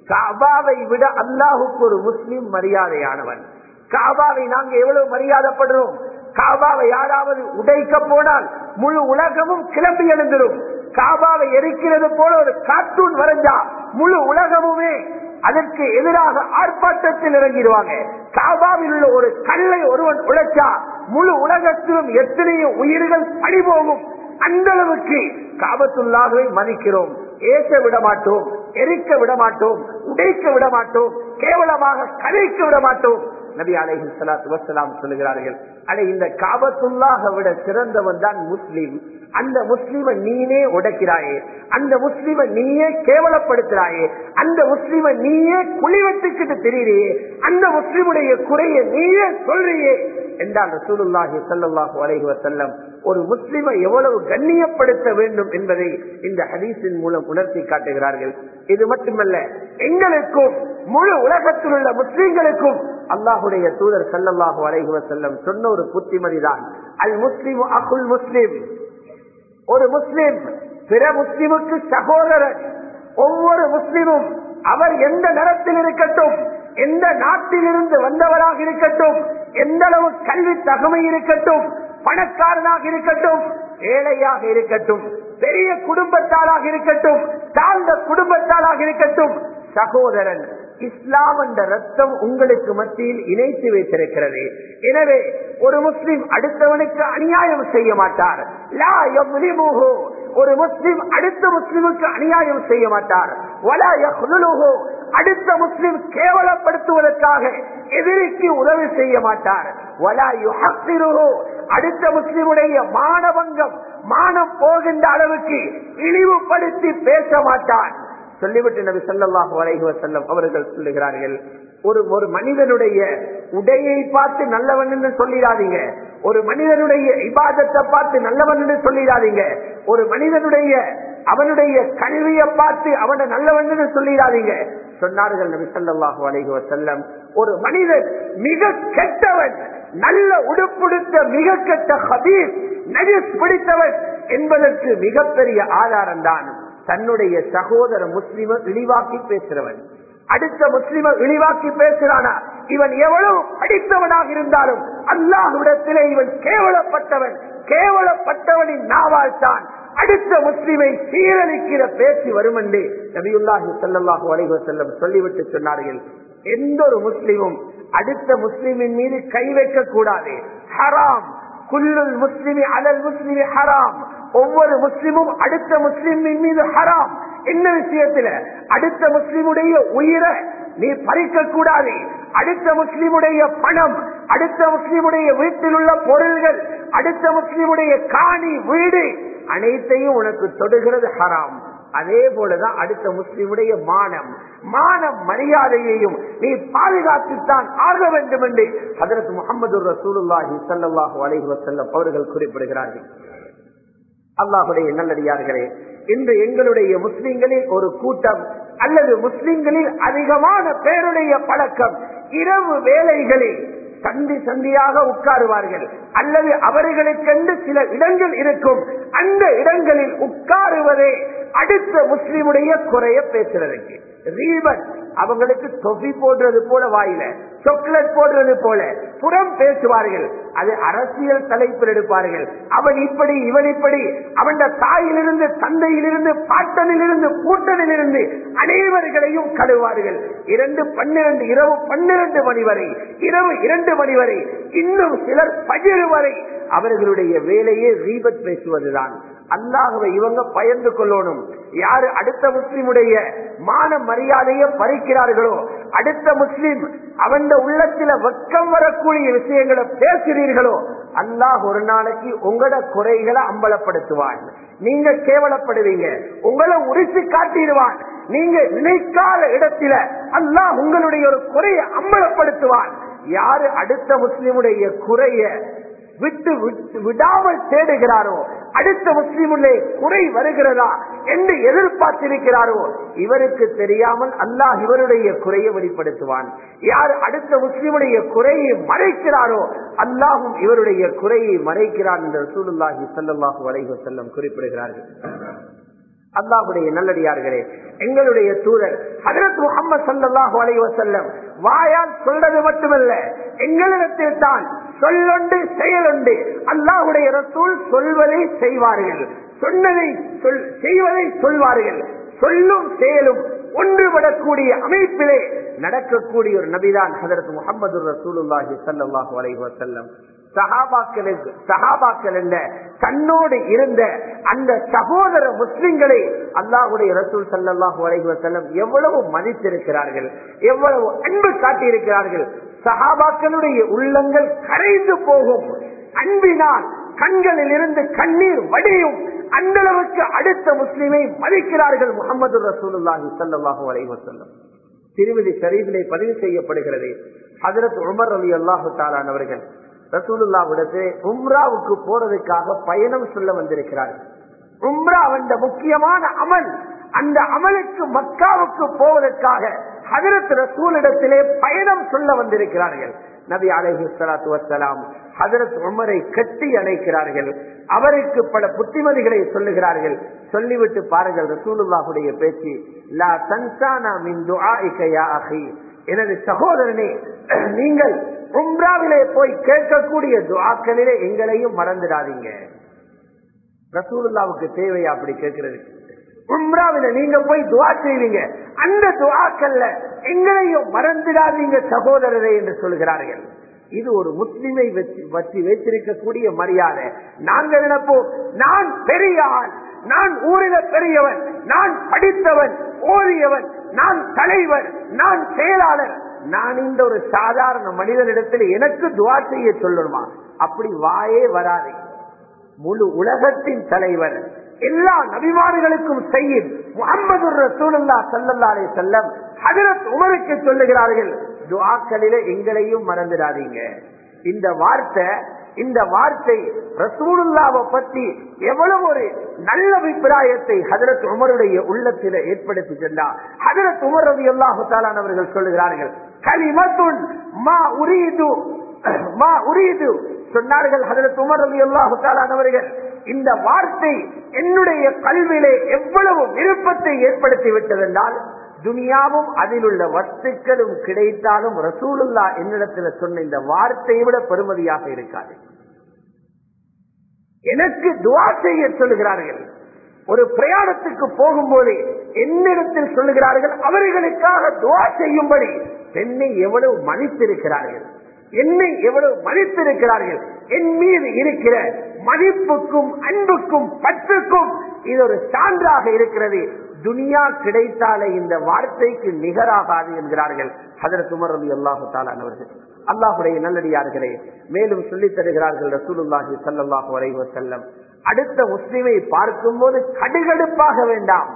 காபாவை விட அல்லாஹுக்கு ஒரு முஸ்லிம் மரியாதையானவன். காபாவை நாங்க எவ்வளவு மரியாதைப்படுறோம்? காபாவை யாராவது உடைக்க போனால் முழு உலகமும் கிளம்பி எழுந்திரும். காபாவை எரிக்கிறது போல ஒரு கார்ட்டூன் வரைஞ்சா முழு உலகமுமே அதற்கு எதிராக ஆர்ப்பாட்டத்தில் இறங்கிடுவாங்க. காபாவில் உள்ள ஒரு கல்லை ஒருவன் உழைச்சா முழு உலகத்திலும் எத்தனையோ உயிர்கள் பழிபோகும். அந்த அளவுக்கு காபத்துள்ளாகவே மதிக்கிறோம். ஏச விட மாட்டோம் எரிக்க விட மாட்டோம் உடைக்க விட மாட்டோம் கேவலமாக கதைக்க விட மாட்டோம் நபி அலைஹி ஸலாத்து சொல்லுகிறார்கள் அட இந்த காபத்துள்ளாக விட சிறந்தவன் தான் முஸ்லீம். அந்த முஸ்லீமை நீனே உடைக்கிறாயே. அந்த முஸ்லீமை நீயே கேவலப்படுத்துறாயே. அந்த முஸ்லீமை நீயே குழிவெட்டுக்கிட்டு தெரியுறியே. அந்த முஸ்லிமுடைய குறைய நீயே சொல்றியே என்றால் ரசூலுல்லாஹி ஸல்லல்லாஹு அலைஹி செல்லம் ஒரு முஸ்லிமை எவ்வளவு கண்ணியப்படுத்த வேண்டும் என்பதை இந்த ஹதீஸின் மூலம் உணர்த்தி காட்டுகிறார்கள். இது மட்டுமல்ல எங்களுக்கும் முழு உலகத்தில் உள்ள முஸ்லிம்களுக்கும் அல்லாஹுடைய தூதர் ஸல்லல்லாஹு அலைஹுவ செல்லம் சொன்ன ஒரு புத்திமதிதான் அல் முஸ்லிம் அகுல் முஸ்லிம். ஒரு முஸ்லிம் பிற முஸ்லிமுக்கு சகோதரர். ஒவ்வொரு முஸ்லிமும் அவர் எந்த நிறத்தில் இருக்கட்டும் எந்த நாட்டிலிருந்து வந்தவராக இருக்கட்டும் எந்த அளவு கல்வி தகமை இருக்கட்டும் பணக்காரனாக இருக்கட்டும் ஏழையாக இருக்கட்டும் பெரிய குடும்பத்தாளாக இருக்கட்டும் தாழ்ந்த குடும்பத்தாளாக இருக்கட்டும் சகோதரன். இஸ்லாம் என்ற ரத்தம் உங்களுக்கு மத்தியில் இணைத்து வைத்திருக்கிறது. எனவே ஒரு முஸ்லிம் அடுத்தவனுக்கு அநியாயம் செய்ய மாட்டார். ஒரு முஸ்லிம் அடுத்த முஸ்லிமுக்கு அநியாயம் செய்ய மாட்டார். அடுத்த முஸ்லிம் கேவலப்படுத்துவதற்காக எதிரிக்கு உதவி செய்ய மாட்டார். வலா அடுத்த முஸ்லிமுடைய மானவங்கம் மானம் போகின்ற அளவுக்கு இழிவுபடுத்தி பேச மாட்டான் சொல்லிவிட்டு நபி ஸல்லல்லாஹு அலைஹி செல்லம் அவர்கள் சொல்லுகிறார்கள் ஒரு ஒரு மனிதனுடைய உடையை பார்த்து நல்லவன் என்று சொல்லிடாதீங்க. ஒரு மனிதனுடைய இபாதத்தை பார்த்து நல்லவன் என்று சொல்லிடாதீங்க. ஒரு மனிதனுடைய அவனுடைய கல்வியை பார்த்து அவனை நல்லவன் என்று சொல்லிடாதீங்க. சொன்னார்கள் நபி ஸல்லல்லாஹு அலைஹி செல்லம் ஒரு மனிதன் மிக கெட்டவன் நல்ல உடுப்புடுத்த மிக கெட்ட ஹபீப் நஜிஸ் பிடித்தவன் என்பதற்கு மிகப்பெரிய ஆதாரம் தான் தன்னுடைய சகோதர முஸ்லிம இழிவாக்கி பேசுறவன். அடுத்த முஸ்லிம இழிவாக்கி பேசுறானா? இவன் எவ்வளவு படித்தவனாக இருந்தாலும் அல்லாஹுடத்திலே இவன் கேவலப்பட்டவன். கேவலப்பட்டவனின் நாவால் தான் அடுத்த முஸ்லிமை சீரழிக்கிற பேச்சு வரும் என்று நபியுல்லாஹி சல்லாஹு அலைஹி செல்லம் சொல்லிவிட்டு சொன்னார்கள். எந்த ஒரு முஸ்லிமும் அடுத்த முஸ்லிமின் மீது கை வைக்க கூடாது ஹராம். குல்லுல் முஸ்லிமி அலல் முஸ்லிமி ஹராம். ஒவ்வொரு முஸ்லிமும் அடுத்த முஸ்லிமின் மீது ஹராம். என்ன விஷயத்துல? அடுத்த முஸ்லிமுடைய உயிரை நீ பறிக்க கூடாது அடுத்த முஸ்லிமுடைய பணம் அடுத்த முஸ்லிமுடைய வீட்டில் உள்ள பொருள்கள் அடுத்த முஸ்லிமுடைய காணி வீடு அனைத்தையும் உனக்கு தொடுகிறது ஹராம். அதே போலதான் அடுத்த முஸ்லிமுடைய மானம். மானம் மரியாதையையும் நீ பாதுகாத்துத்தான் ஆக வேண்டும் என்று அதற்கு முகமது ரசூலுல்லாஹி சல்லாஹு அலைஹி வஸல்லம் அவர்கள் குறிப்பிடுகிறார்கள். அல்லாஹுடைய நல்லடியார்களே இன்று எங்களுடைய முஸ்லிம்களில் ஒரு கூட்டம் அல்லது முஸ்லிம்களில் அதிகமான பேருடைய பழக்கம் இரவு வேலைகளில் சந்தி சந்தியாக உட்காருவார்கள். அல்லது அவர்களுக்கென்று சில இடங்கள் இருக்கும். அந்த இடங்களில் உட்காருவதே அடுத்த முஸ்லிமுடைய குறைய பேசுறதுக்கு. ரீவன் அவங்களுக்கு தொகி போடுறது போல வாயில சாக்லேட் போடுறது போல புறம் பேசுவார்கள். அது அரசியல் தலைப்பில் எடுப்பார்கள். அவன் இப்படி இவன் இப்படி அவன் தாயிலிருந்து தந்தையிலிருந்து பாட்டனிலிருந்து கூட்டனிலிருந்து அனைவர்களையும் கழுவார்கள். இரண்டு பன்னிரண்டு இரவு பன்னிரண்டு மணி வரை இரவு இரண்டு மணி வரை இன்னும் சிலர் பகிர்வு வரை அவர்களுடைய வேலையே ரீபத் பேசுவதுதான். அல்லாஹவை இவங்க பயந்து கொள்ளணும். யாரு அடுத்த முஸ்லிமுடைய மான மரியாதையை பறிக்கிறார்களோ அடுத்த முஸ்லிம் அவன் உள்ளத்துல வெக்கம் வரக்கூடிய விஷயங்களை பேசுறீர்களோ அல்லாஹ் ஒரு நாளைக்கு உங்களோட குறைகளை அம்பலப்படுத்துவான். நீங்க கேவலப்படுவீங்க. உங்களை உரிச்சு காட்டிடுவான். நீங்க நினைக்காத இடத்துல அல்லாஹ் உங்களுடைய ஒரு குறையை அம்பலப்படுத்துவான். யாரு அடுத்த முஸ்லிமுடைய குறைய விட்டு விட்டு விடாமல் தேடுகிறாரோ அடுத்த முஸ்லீமுள்ளே குறை வருகிறதா என்று எதிர்பார்த்திருக்கிறாரோ இவருக்கு தெரியாமல் அல்லாஹ் இவருடைய குறையை வெளிப்படுத்துவான். யார் அடுத்த முஸ்லிமுடைய குறையை மறைக்கிறாரோ அல்லாஹும் இவருடைய குறையை மறைக்கிறான் என்று சூழ்நிலாகி செல்லல்லாஹு வரைகோ செல்லம் குறிப்பிடுகிறார்கள். அல்லாஹுடைய நல்லடியார்களே எங்களுடைய தூதர் ஹதரத் முகமது சல்லாஹு அலைவ செல்லம் வாயால் சொல்றது மட்டுமல்ல எங்களிடத்தில் தான் சொல்லொண்டு செயலுண்டு அல்லாஹுடைய ரசூல் சொல்வதை செய்வார்கள். சொன்னதை சொல் செய்வதை சொல்வார்கள். சொல்லும் செயலும் ஒன்றுபடக்கூடிய அமைப்பிலே நடக்கக்கூடிய ஒரு நபிதான் ஹதரத் முகமது ரசூலுல்லாஹி சல்லாஹு அலைஹி வசல்லம் சஹாபாக்களுக்கு சஹாபாக்கள் என்ற தன்னோடு இருந்த அந்த சகோதர முஸ்லிம்களை அல்லாஹுடைய ரசூல் சல்லாஹூ அலைஹுவ செல்லம் எவ்வளவு மதித்திருக்கிறார்கள்? எவ்வளவு அன்பு காட்டியிருக்கிறார்கள்? சஹாபாக்களுடைய உள்ளங்கள் கரைந்து போகும். அன்பினால் கண்களில் இருந்து கண்ணீர் வடியும் அந்த அளவுக்கு அடுத்த முஸ்லிமை மதிக்கிறார்கள் முகமது ரசூலுல்லாஹி சல்லாஹூ அலைஹி செல்லம் திருமதி ஷரீஃபிலே பதிவு செய்யப்படுகிறது. ஹஜரத் உமர் அலி அல்லாஹு தாலான் அவர்கள் ரசூலுல்லாவிடத்து உம்ராவுக்கு போறதுக்காக பயணம் சொல்ல வந்திருக்கிறார்கள் உம்ரா வந்த முக்கியமான அமல் அந்த அமலுக்கு மக்காவுக்கு போவதற்காக ஹதரத் ரசூலிடத்திலே பயணம் சொல்ல வந்திருக்கிறார்கள். நபி அலஹி சலாத்து வசலாம் ஹதரத் உமரை கட்டி அணைக்கிறார்கள். அவருக்கு பல புத்திமதிகளை சொல்லுகிறார்கள். சொல்லிவிட்டு பாருங்கள் ரசூலுல்லாஹுடைய பேச்சு. லா சன்சானா மின் துஆ எனது சகோதரனே நீங்கள் உம்ராவிலே போய் கேட்கக்கூடிய துவாக்களிலே எங்களையும் மறந்துடாதீங்க. ரசூலுல்லாவுக்கு தேவையா அப்படி கேட்கறதுக்கு உம்ராவில நீங்க போய் துவா செய்வீங்க. அந்த துவாக்கல்ல எங்களையும் மறந்துடாதீங்க சகோதரரே என்று சொல்கிறார்கள். இது ஒரு முஸ்லிமை வச்சு வைத்திருக்கக்கூடிய மரியாதை. நாங்கள் நினைப்போம் நான் பெரிய ஆள் நான் ஊரில பெரியவன் நான் படித்தவன் ஓரியவன் நான் தலைவர் நான் செயலாளர் நான் இந்த ஒரு சாதாரண மனிதனிடத்தில் எனக்கு துவா செய்ய சொல்லணுமா? அப்படி வாயே வராது. முழு உலகத்தின் தலைவர் எல்லா நபிமாறுகளுக்கும் செய்யும் முகமது ரசூலுல்லா சல்லல்லா செல்லம் ஹதரத் உமருக்கு சொல்லுகிறார்கள் துவாக்களில எங்களையும் மறந்துடாதீங்க. இந்த வார்த்தை இந்த வார்த்தை ரசூலுல்லாவை பற்றி எவ்வளவு ஒரு நல்ல அபிப்பிராயத்தை ஹதரத் உமருடைய உள்ளத்தில ஏற்படுத்தி சென்றார் ஹதரத் உமர் ரவி அல்லாஹு அவர்கள் சொல்லுகிறார்கள் கலிமத்துன் மா உரியது மா உரியது சொன்னார்கள் ஹதரத் உமர் ரவி அல்லாஹு அவர்கள் இந்த வார்த்தை என்னுடைய கல்வியிலே எவ்வளவு விருப்பத்தை ஏற்படுத்தி விட்டதென்றால் துனியாவும் அதில் உள்ள வஸ்துக்களும் கிடைத்தாலும் ரசூலுல்லா என்னிடத்தில் சொன்ன இந்த வார்த்தையை விட பெருமதியாக இருக்காது. எனக்கு துவா செய்ய சொல்லுகிறார்கள். ஒரு பிரயாணத்துக்கு போகும்போதே என்னிடத்தில் சொல்லுகிறார்கள் அவர்களுக்காக துவா செய்யும்படி. பெண்ணை எவ்வளவு மதித்திருக்கிறார்கள் என்னை எவ்வளவு மதித்திருக்கிறார்கள் என் மீது இருக்கிற மதிப்புக்கும் அன்புக்கும் பற்றுக்கும் இது ஒரு சான்றாக இருக்கிறது. துனியா கிடைத்தாலே இந்த வார்த்தைக்கு நிகராகாது என்கிறார்கள் அதற்கு உமர் அலி அல்லாஹு தாலானவர்கள் அல்லாஹுடைய நல்லடியார்களே மேலும் சொல்லித் தருகிறார்கள் ரசூலுல்லாஹி சல்லாஹு அலைவ செல்லம் அடுத்த முஸ்லிமை பார்க்கும் போது கடுகடுப்பாக வேண்டாம்.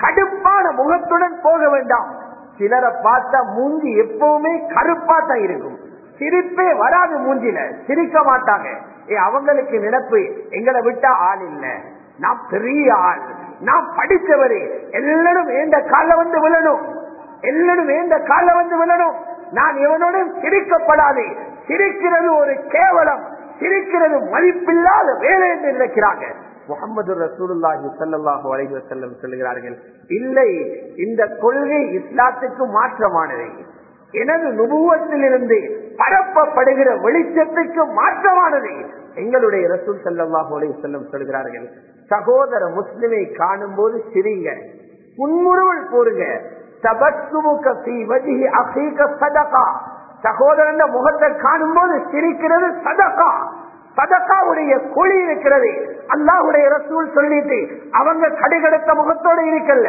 கடுப்பான முகத்துடன் போக வேண்டாம். சிலரை பார்த்தா மூஞ்சி எப்பவுமே கருப்பா தான் இருக்கும். சிரிப்பே வராது மூஞ்சில. சிரிக்க மாட்டாங்க. ஏ அவங்களுக்கு நினைப்பு எங்களை விட்டா ஆள் இல்ல. நான் பெரிய ஆள். நான் படித்தவரு. எல்லாரும் எந்த கால வந்து விழணும். எல்லாரும் எந்த கால வந்து விழணும். நான் எவனோடும் சிரிக்கப்படாது. சிரிக்கிறது ஒரு கேவலம். சிரிக்கிறது மதிப்பில்லாத வேலை என்று நினைக்கிறாங்க. முகமது ரசூலுல்லாஹி சல்லாஹூ அலைஹி செல்லம் சொல்லுகிறார்கள் இல்லை இந்த கொள்கை இஸ்லாத்துக்கு மாற்றமானது. எனது நுபுவத்திலிருந்து பரப்பப்படுகிற வெளிச்சத்துக்கு மாற்றமானது. எங்களுடைய ரசூல் சல்லாஹூ அலைஹி செல்லம் சொல்கிறார்கள் சகோதர முஸ்லிமை காணும் போது சிரிங்க புன்முறுவல் போருங்க சகோதரன் முகத்தை காணும் போது சிரிக்கிறது சதகா. சதகாவுடைய கொழி இருக்கிறது. அல்லாஹுடைய ரசூல் சொல்லிட்டு அவங்க கடுகடுத்த முகத்தோடு இருக்கல்ல.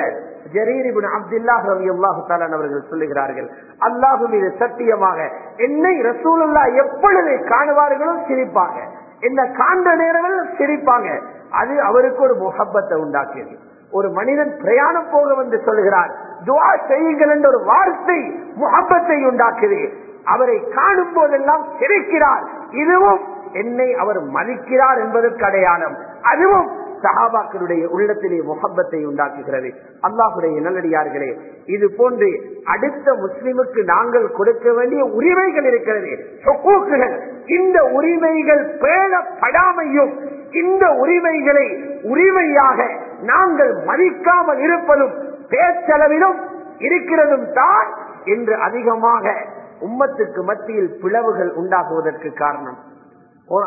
ஜரீரிபின் அப்துல்லாஹ் ரவி அல்லாஹு அவர்கள் சொல்லுகிறார்கள் அல்லாஹு மீது சத்தியமாக என்னை ரசூலுல்லா எப்பொழுது காணுவார்களோ சிரிப்பாங்க. என்ன காண்ற நேரம் சிரிப்பாங்க. அது அவருக்கு ஒரு முகப்பத்தை உண்டாக்கியது. ஒரு மனிதன் பிரயாணம் போக வந்து சொல்லுகிறார் துவா செய்யுங்கள் என்ற ஒரு வார்த்தை முகப்பத்தை உண்டாக்குது. அவரை காணும் போதெல்லாம் சிரிக்கிறார். இதுவும் என்னை அவர் மதிக்கிறார் என்பதற்கு அடையாளம் அதுவும் சஹாபாக்களுடைய உள்ளத்திலே முகப்பத்தை உண்டாக்குகிறது. அல்லாஹுடைய நல்லடியார்களே இது போன்று அடுத்த முஸ்லிமுக்கு நாங்கள் கொடுக்க வேண்டிய உரிமைகள் இருக்கிறது. இந்த உரிமைகள் பேணப்படாமையும் இந்த உரிமைகளை உரிமையாக நாங்கள் மதிக்காமல் இருப்பதும் பேச்சளவிலும் இருக்கிறதும் தான் என்று அதிகமாக உம்மத்துக்கு மத்தியில் பிளவுகள் உண்டாகுவதற்கு காரணம்.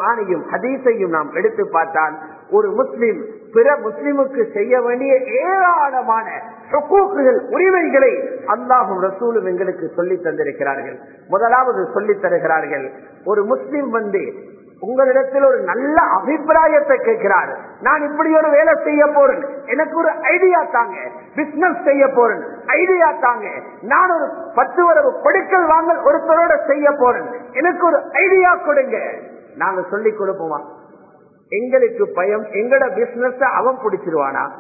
ஆணையும் ஹதீஸையும் நாம் எடுத்து பார்த்தால் ஒரு முஸ்லிம் பிற முஸ்லிமுக்கு செய்ய வேண்டிய ஏராளமான உரிமைகளை அல்லாஹும் ரசூலும் எங்களுக்கு சொல்லி தந்திருக்கிறார்கள். முதலாவது சொல்லி தருகிறார்கள் ஒரு முஸ்லிம் வந்து உங்களிடத்தில் ஒரு நல்ல அபிப்பிராயத்தை கேட்கிறார். நான் இப்படி ஒரு வேலை செய்ய போறேன் எனக்கு ஒரு ஐடியா தாங்க பிசினஸ் செய்ய போறேன் ஐடியா தாங்க. நான் ஒரு பத்து வரவு கொடுக்கல் வாங்கல் ஒருத்தரோட செய்ய போறேன் எனக்கு ஒரு ஐடியா கொடுங்க. நாங்க சொல்லிக் கொடுப்போமா? எங்களுக்கு பயம் எங்கட பிசினஸ் அவன் பிடிச்சிருவானா?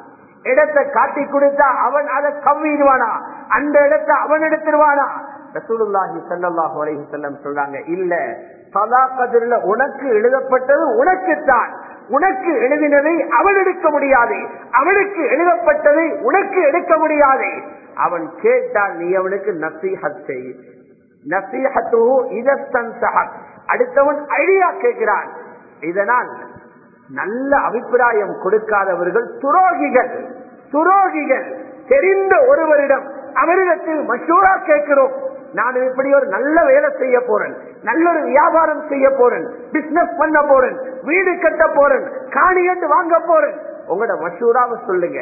இடத்தை காட்டி கொடுத்தா அவன் அதை கவ்விடுவானா? அந்த இடத்தை அவன் எடுத்துருவானா? ரசூலுல்லாஹி சல்லாஹு அலஹி வஸல்லம் சொல்றாங்க இல்ல சலா கதிரில் உனக்கு எழுதப்பட்டது உனக்குத்தான். உனக்கு எழுதினதை அவன் எடுக்க முடியாது. அவனுக்கு எழுதப்பட்டதை உனக்கு எடுக்க முடியாது. அவன் கேட்டான் நீ அவனுக்கு நசீஹத் செய். நசீஹத்து இதன் அடுத்தவன் ஐடியா கேட்கிறான். இதனால் நல்ல அபிப்பிராயம் கொடுக்காதவர்கள் துரோகிகள். துரோகிகள். தெரிந்த ஒருவரிடம் அவரிடத்தில் மஷூரா கேட்கிறோம். நான் இப்படி ஒரு நல்ல வேலை செய்ய போறேன். நல்ல ஒரு வியாபாரம் செய்ய போறேன். பிசினஸ் பண்ண போறேன். வீடு கட்ட போறேன். காணியட்டு வாங்க போறேன். உங்களோட மஷூராவை சொல்லுங்க.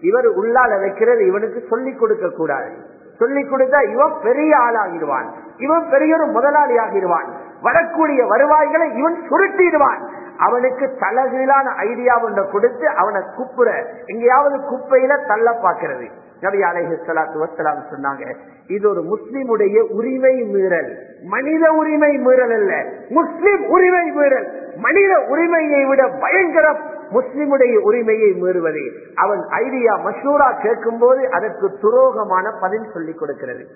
இவர் உள்ளால வைக்கிறது இவனுக்கு சொல்லிக் கொடுக்க கூடாது. சொல்லிக் கொடுத்தா இவன் பெரிய ஆளாகிடுவான். இவன் பெரிய ஒரு முதலாளி ஆகிடுவான் வரக்கூடிய வருவாய்களை இவன் சுருட்டிடுவான். அவனுக்கு தலகீழான ஐடியா ஒன்றை கொடுத்து அவனை குப்புற எங்கேயாவது குப்பையில தள்ள பாக்குறது நபி அலைஹி ஸலாத்து வஸலாம் சொன்னாங்க இது ஒரு முஸ்லிமுடைய உரிமை மீறல். மனித உரிமை மீறல் அல்ல. முஸ்லிம் உரிமை மீறல். மனித உரிமையை விட பயங்கரம் முஸ்லிமுடைய உரிமையை மீறுவது. அவன் ஐடியா மஷூரா கேட்கும் போது அதற்கு துரோகமான பதில் சொல்லிக் கொடுக்கிறது.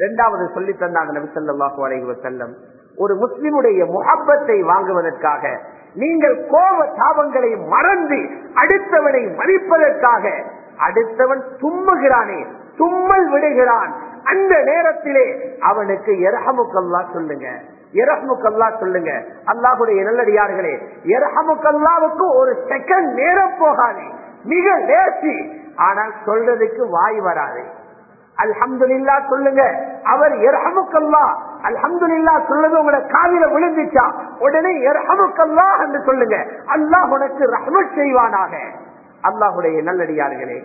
இரண்டாவது சொல்லி தந்தாங்க நபி ஸல்லல்லாஹு அலைஹி செல்லம் ஒரு முஸ்லிமுடைய முகப்பத்தை வாங்குவதற்காக நீங்கள் கோப தாபங்களை மறந்து அடுத்தவனை மதிப்பதற்காக அடுத்தவன் தும்முகிறானே தும்மல் விடுகிறான் அந்த நேரத்திலே அவனுக்கு எரஹமுக்கல்லா சொல்லுங்க எரஹமுக்கல்லா சொல்லுங்க. அல்லாஹுடைய நல்லடியார்களே எரஹமுக்கல்லாவுக்கு ஒரு செகண்ட் நேரம் போகாது மிக லேசி ஆனால் சொல்றதுக்கு வாய் வராது. அல்ஹம்துல்லா சொல்லுங்க. அவர் இரஹமுக்கல்லா அல்ஹம்துல்லா சொல்லுங்க உங்களோட காவில விழுந்துச்சா? உடனே இரஹமுக்கல்லா என்று சொல்லுங்க. அல்லாஹ் உனக்கு ரஹமத் செய்வானாக. அல்லாஹுடைய நல்லடியார்களே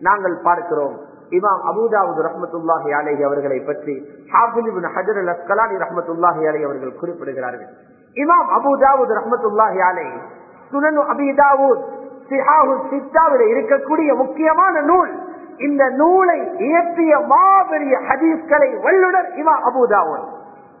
நாங்கள் பார்க்கிறோம். இமாம் அபுதாவுது ரஹமத்துல்லாஹி அலேஹி அவர்களை பற்றி ஹாபிலிபின் ஹஜர் அல் அஸ்கலானி ரஹமத்துல்லாஹி அலேஹி அவர்கள் குறிப்பிடுகிறார்கள். இமாம் அபுதாவுது ரஹமத்துல்லாஹி அலேஹி சுனனு அபிதாவூத் சிஹாஹு சித்தாவில் இருக்கக்கூடிய முக்கியமான நூல் இந்த நூலை இயற்றிய மாபெரிய ஹதீஸ்களை வல்லுனர் இமா அபுதாவன்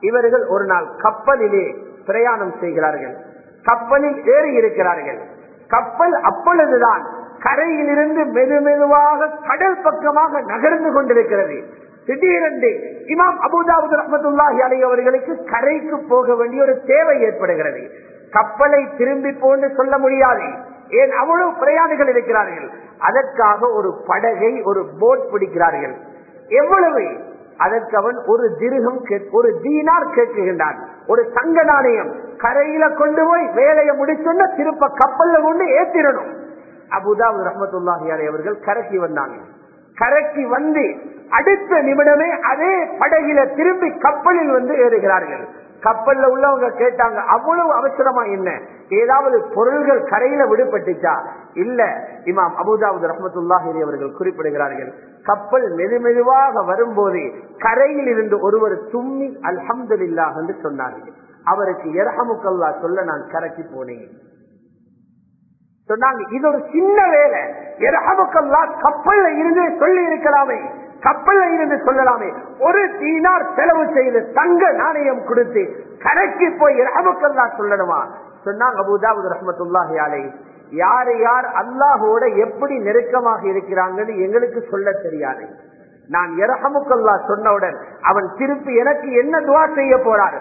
இவர்கள் ஒரு நாள் கப்பலிலே பிரயாணம் செய்கிறார்கள். கப்பலில் ஏறி இருக்கிறார்கள். கப்பல் அப்பொழுதுதான் கரையிலிருந்து மெது மெதுவாக கடல் பக்கமாக நகர்ந்து கொண்டிருக்கிறது. திடீரென்று இமாம் அபுதாபுத் ரஹமத்துல்லாஹி அலை அவர்களுக்கு கரைக்கு போக வேண்டிய ஒரு தேவை ஏற்படுகிறது. கப்பலை திரும்பி போன்று சொல்ல முடியாது. ஏன்? அவ்வளவு பிரயாணிகள் இருக்கிறார்கள். அதற்காக ஒரு படகை ஒரு போட் பிடிக்கிறார்கள். எவ்வளவு? அதற்கு அவன் ஒரு திருகம் ஒரு தீனார் கேட்குகின்றான். ஒரு தங்க நாணயம். கரையில கொண்டு போய் வேலையை முடிச்சோன்னா திருப்ப கப்பல்ல கொண்டு ஏத்திரணும் அபுதாபு ரஹமத்துல்லாஹி அவர்கள் கரைக்கு வந்தாங்க. கரைக்கு வந்து அடுத்த நிமிடமே அதே படகில திரும்பி கப்பலில் வந்து ஏறுகிறார்கள். கப்பல்ல உள்ளவங்க கேட்டாங்க அவ்வளவு அவசரமா என்ன? ஏதாவது பொருள்கள் கரையில விடுபட்டுச்சா? இல்ல. இமாம் அபுதாபுத் ரஹமத்துல்லாஹி அவர்கள் குறிப்பிடுகிறார்கள் கப்பல் மெது மெதுவாக வரும்போது கரையில் இருந்து ஒருவர் தும்மி அல்ஹம்துல்லா என்று சொன்னார்கள். அவருக்கு எரஹமுக்கல்லா சொல்ல நான் கரைக்கு போனேன். சொன்னாங்க இது ஒரு சின்ன வேலை. எரஹமுக்கல்லா கப்பல்ல இருந்து சொல்லி இருக்கலாமே. கப்பல்ல இருந்து சொல்லலாமே. ஒரு தீனார் செலவு செய்து தங்க நாணயம் கொடுத்து கரைக்கு போய் ரஹமுக்கல்லா சொல்லணுமா? சொன்னாங்க அபுதாபுத் ரஹமத்துல்லாஹி அலை யாரு யார் அல்லாஹோட எப்படி நெருக்கமாக இருக்கிறாங்கன்னு எங்களுக்கு சொல்ல தெரியாது. நான் எரஹமுக்கல்லா சொன்னவுடன் அவன் திருப்பி எனக்கு என்ன துவா செய்ய போறார்?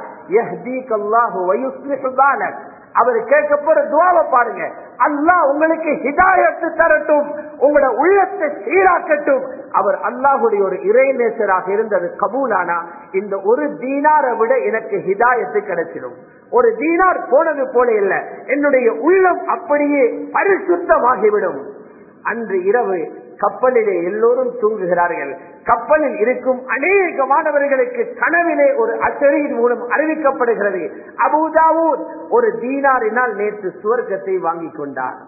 அவர் கேட்க போற துவாவை பாருங்க. அல்லாஹ் உங்களுக்கு ஹிதாயத்து தரட்டும் உங்களோட உள்ளத்தை சீராக்கட்டும். அவர் அல்லாஹுடைய ஒரு இறைநேசராக இருந்தது கபூலானா. இந்த ஒரு தீனாரை விட எனக்கு ஹிதாயத்து கிடைச்சிடும். ஒரு தீனார் போனது போல இல்ல. என்னுடைய உள்ளம் அப்படியே பரிசுத்தமாகிவிடும். அன்று இரவு கப்பலிலே எல்லோரும் தூங்குகிறார்கள். கப்பலில் இருக்கும் அநேக மாணவர்களுக்கு கனவிலே ஒரு அச்சரியின் மூலம் அறிவிக்கப்படுகிறது. அபுதாவூர் ஒரு தீனாரினால் நேற்று சுவர்க்கத்தை வாங்கி கொண்டார்.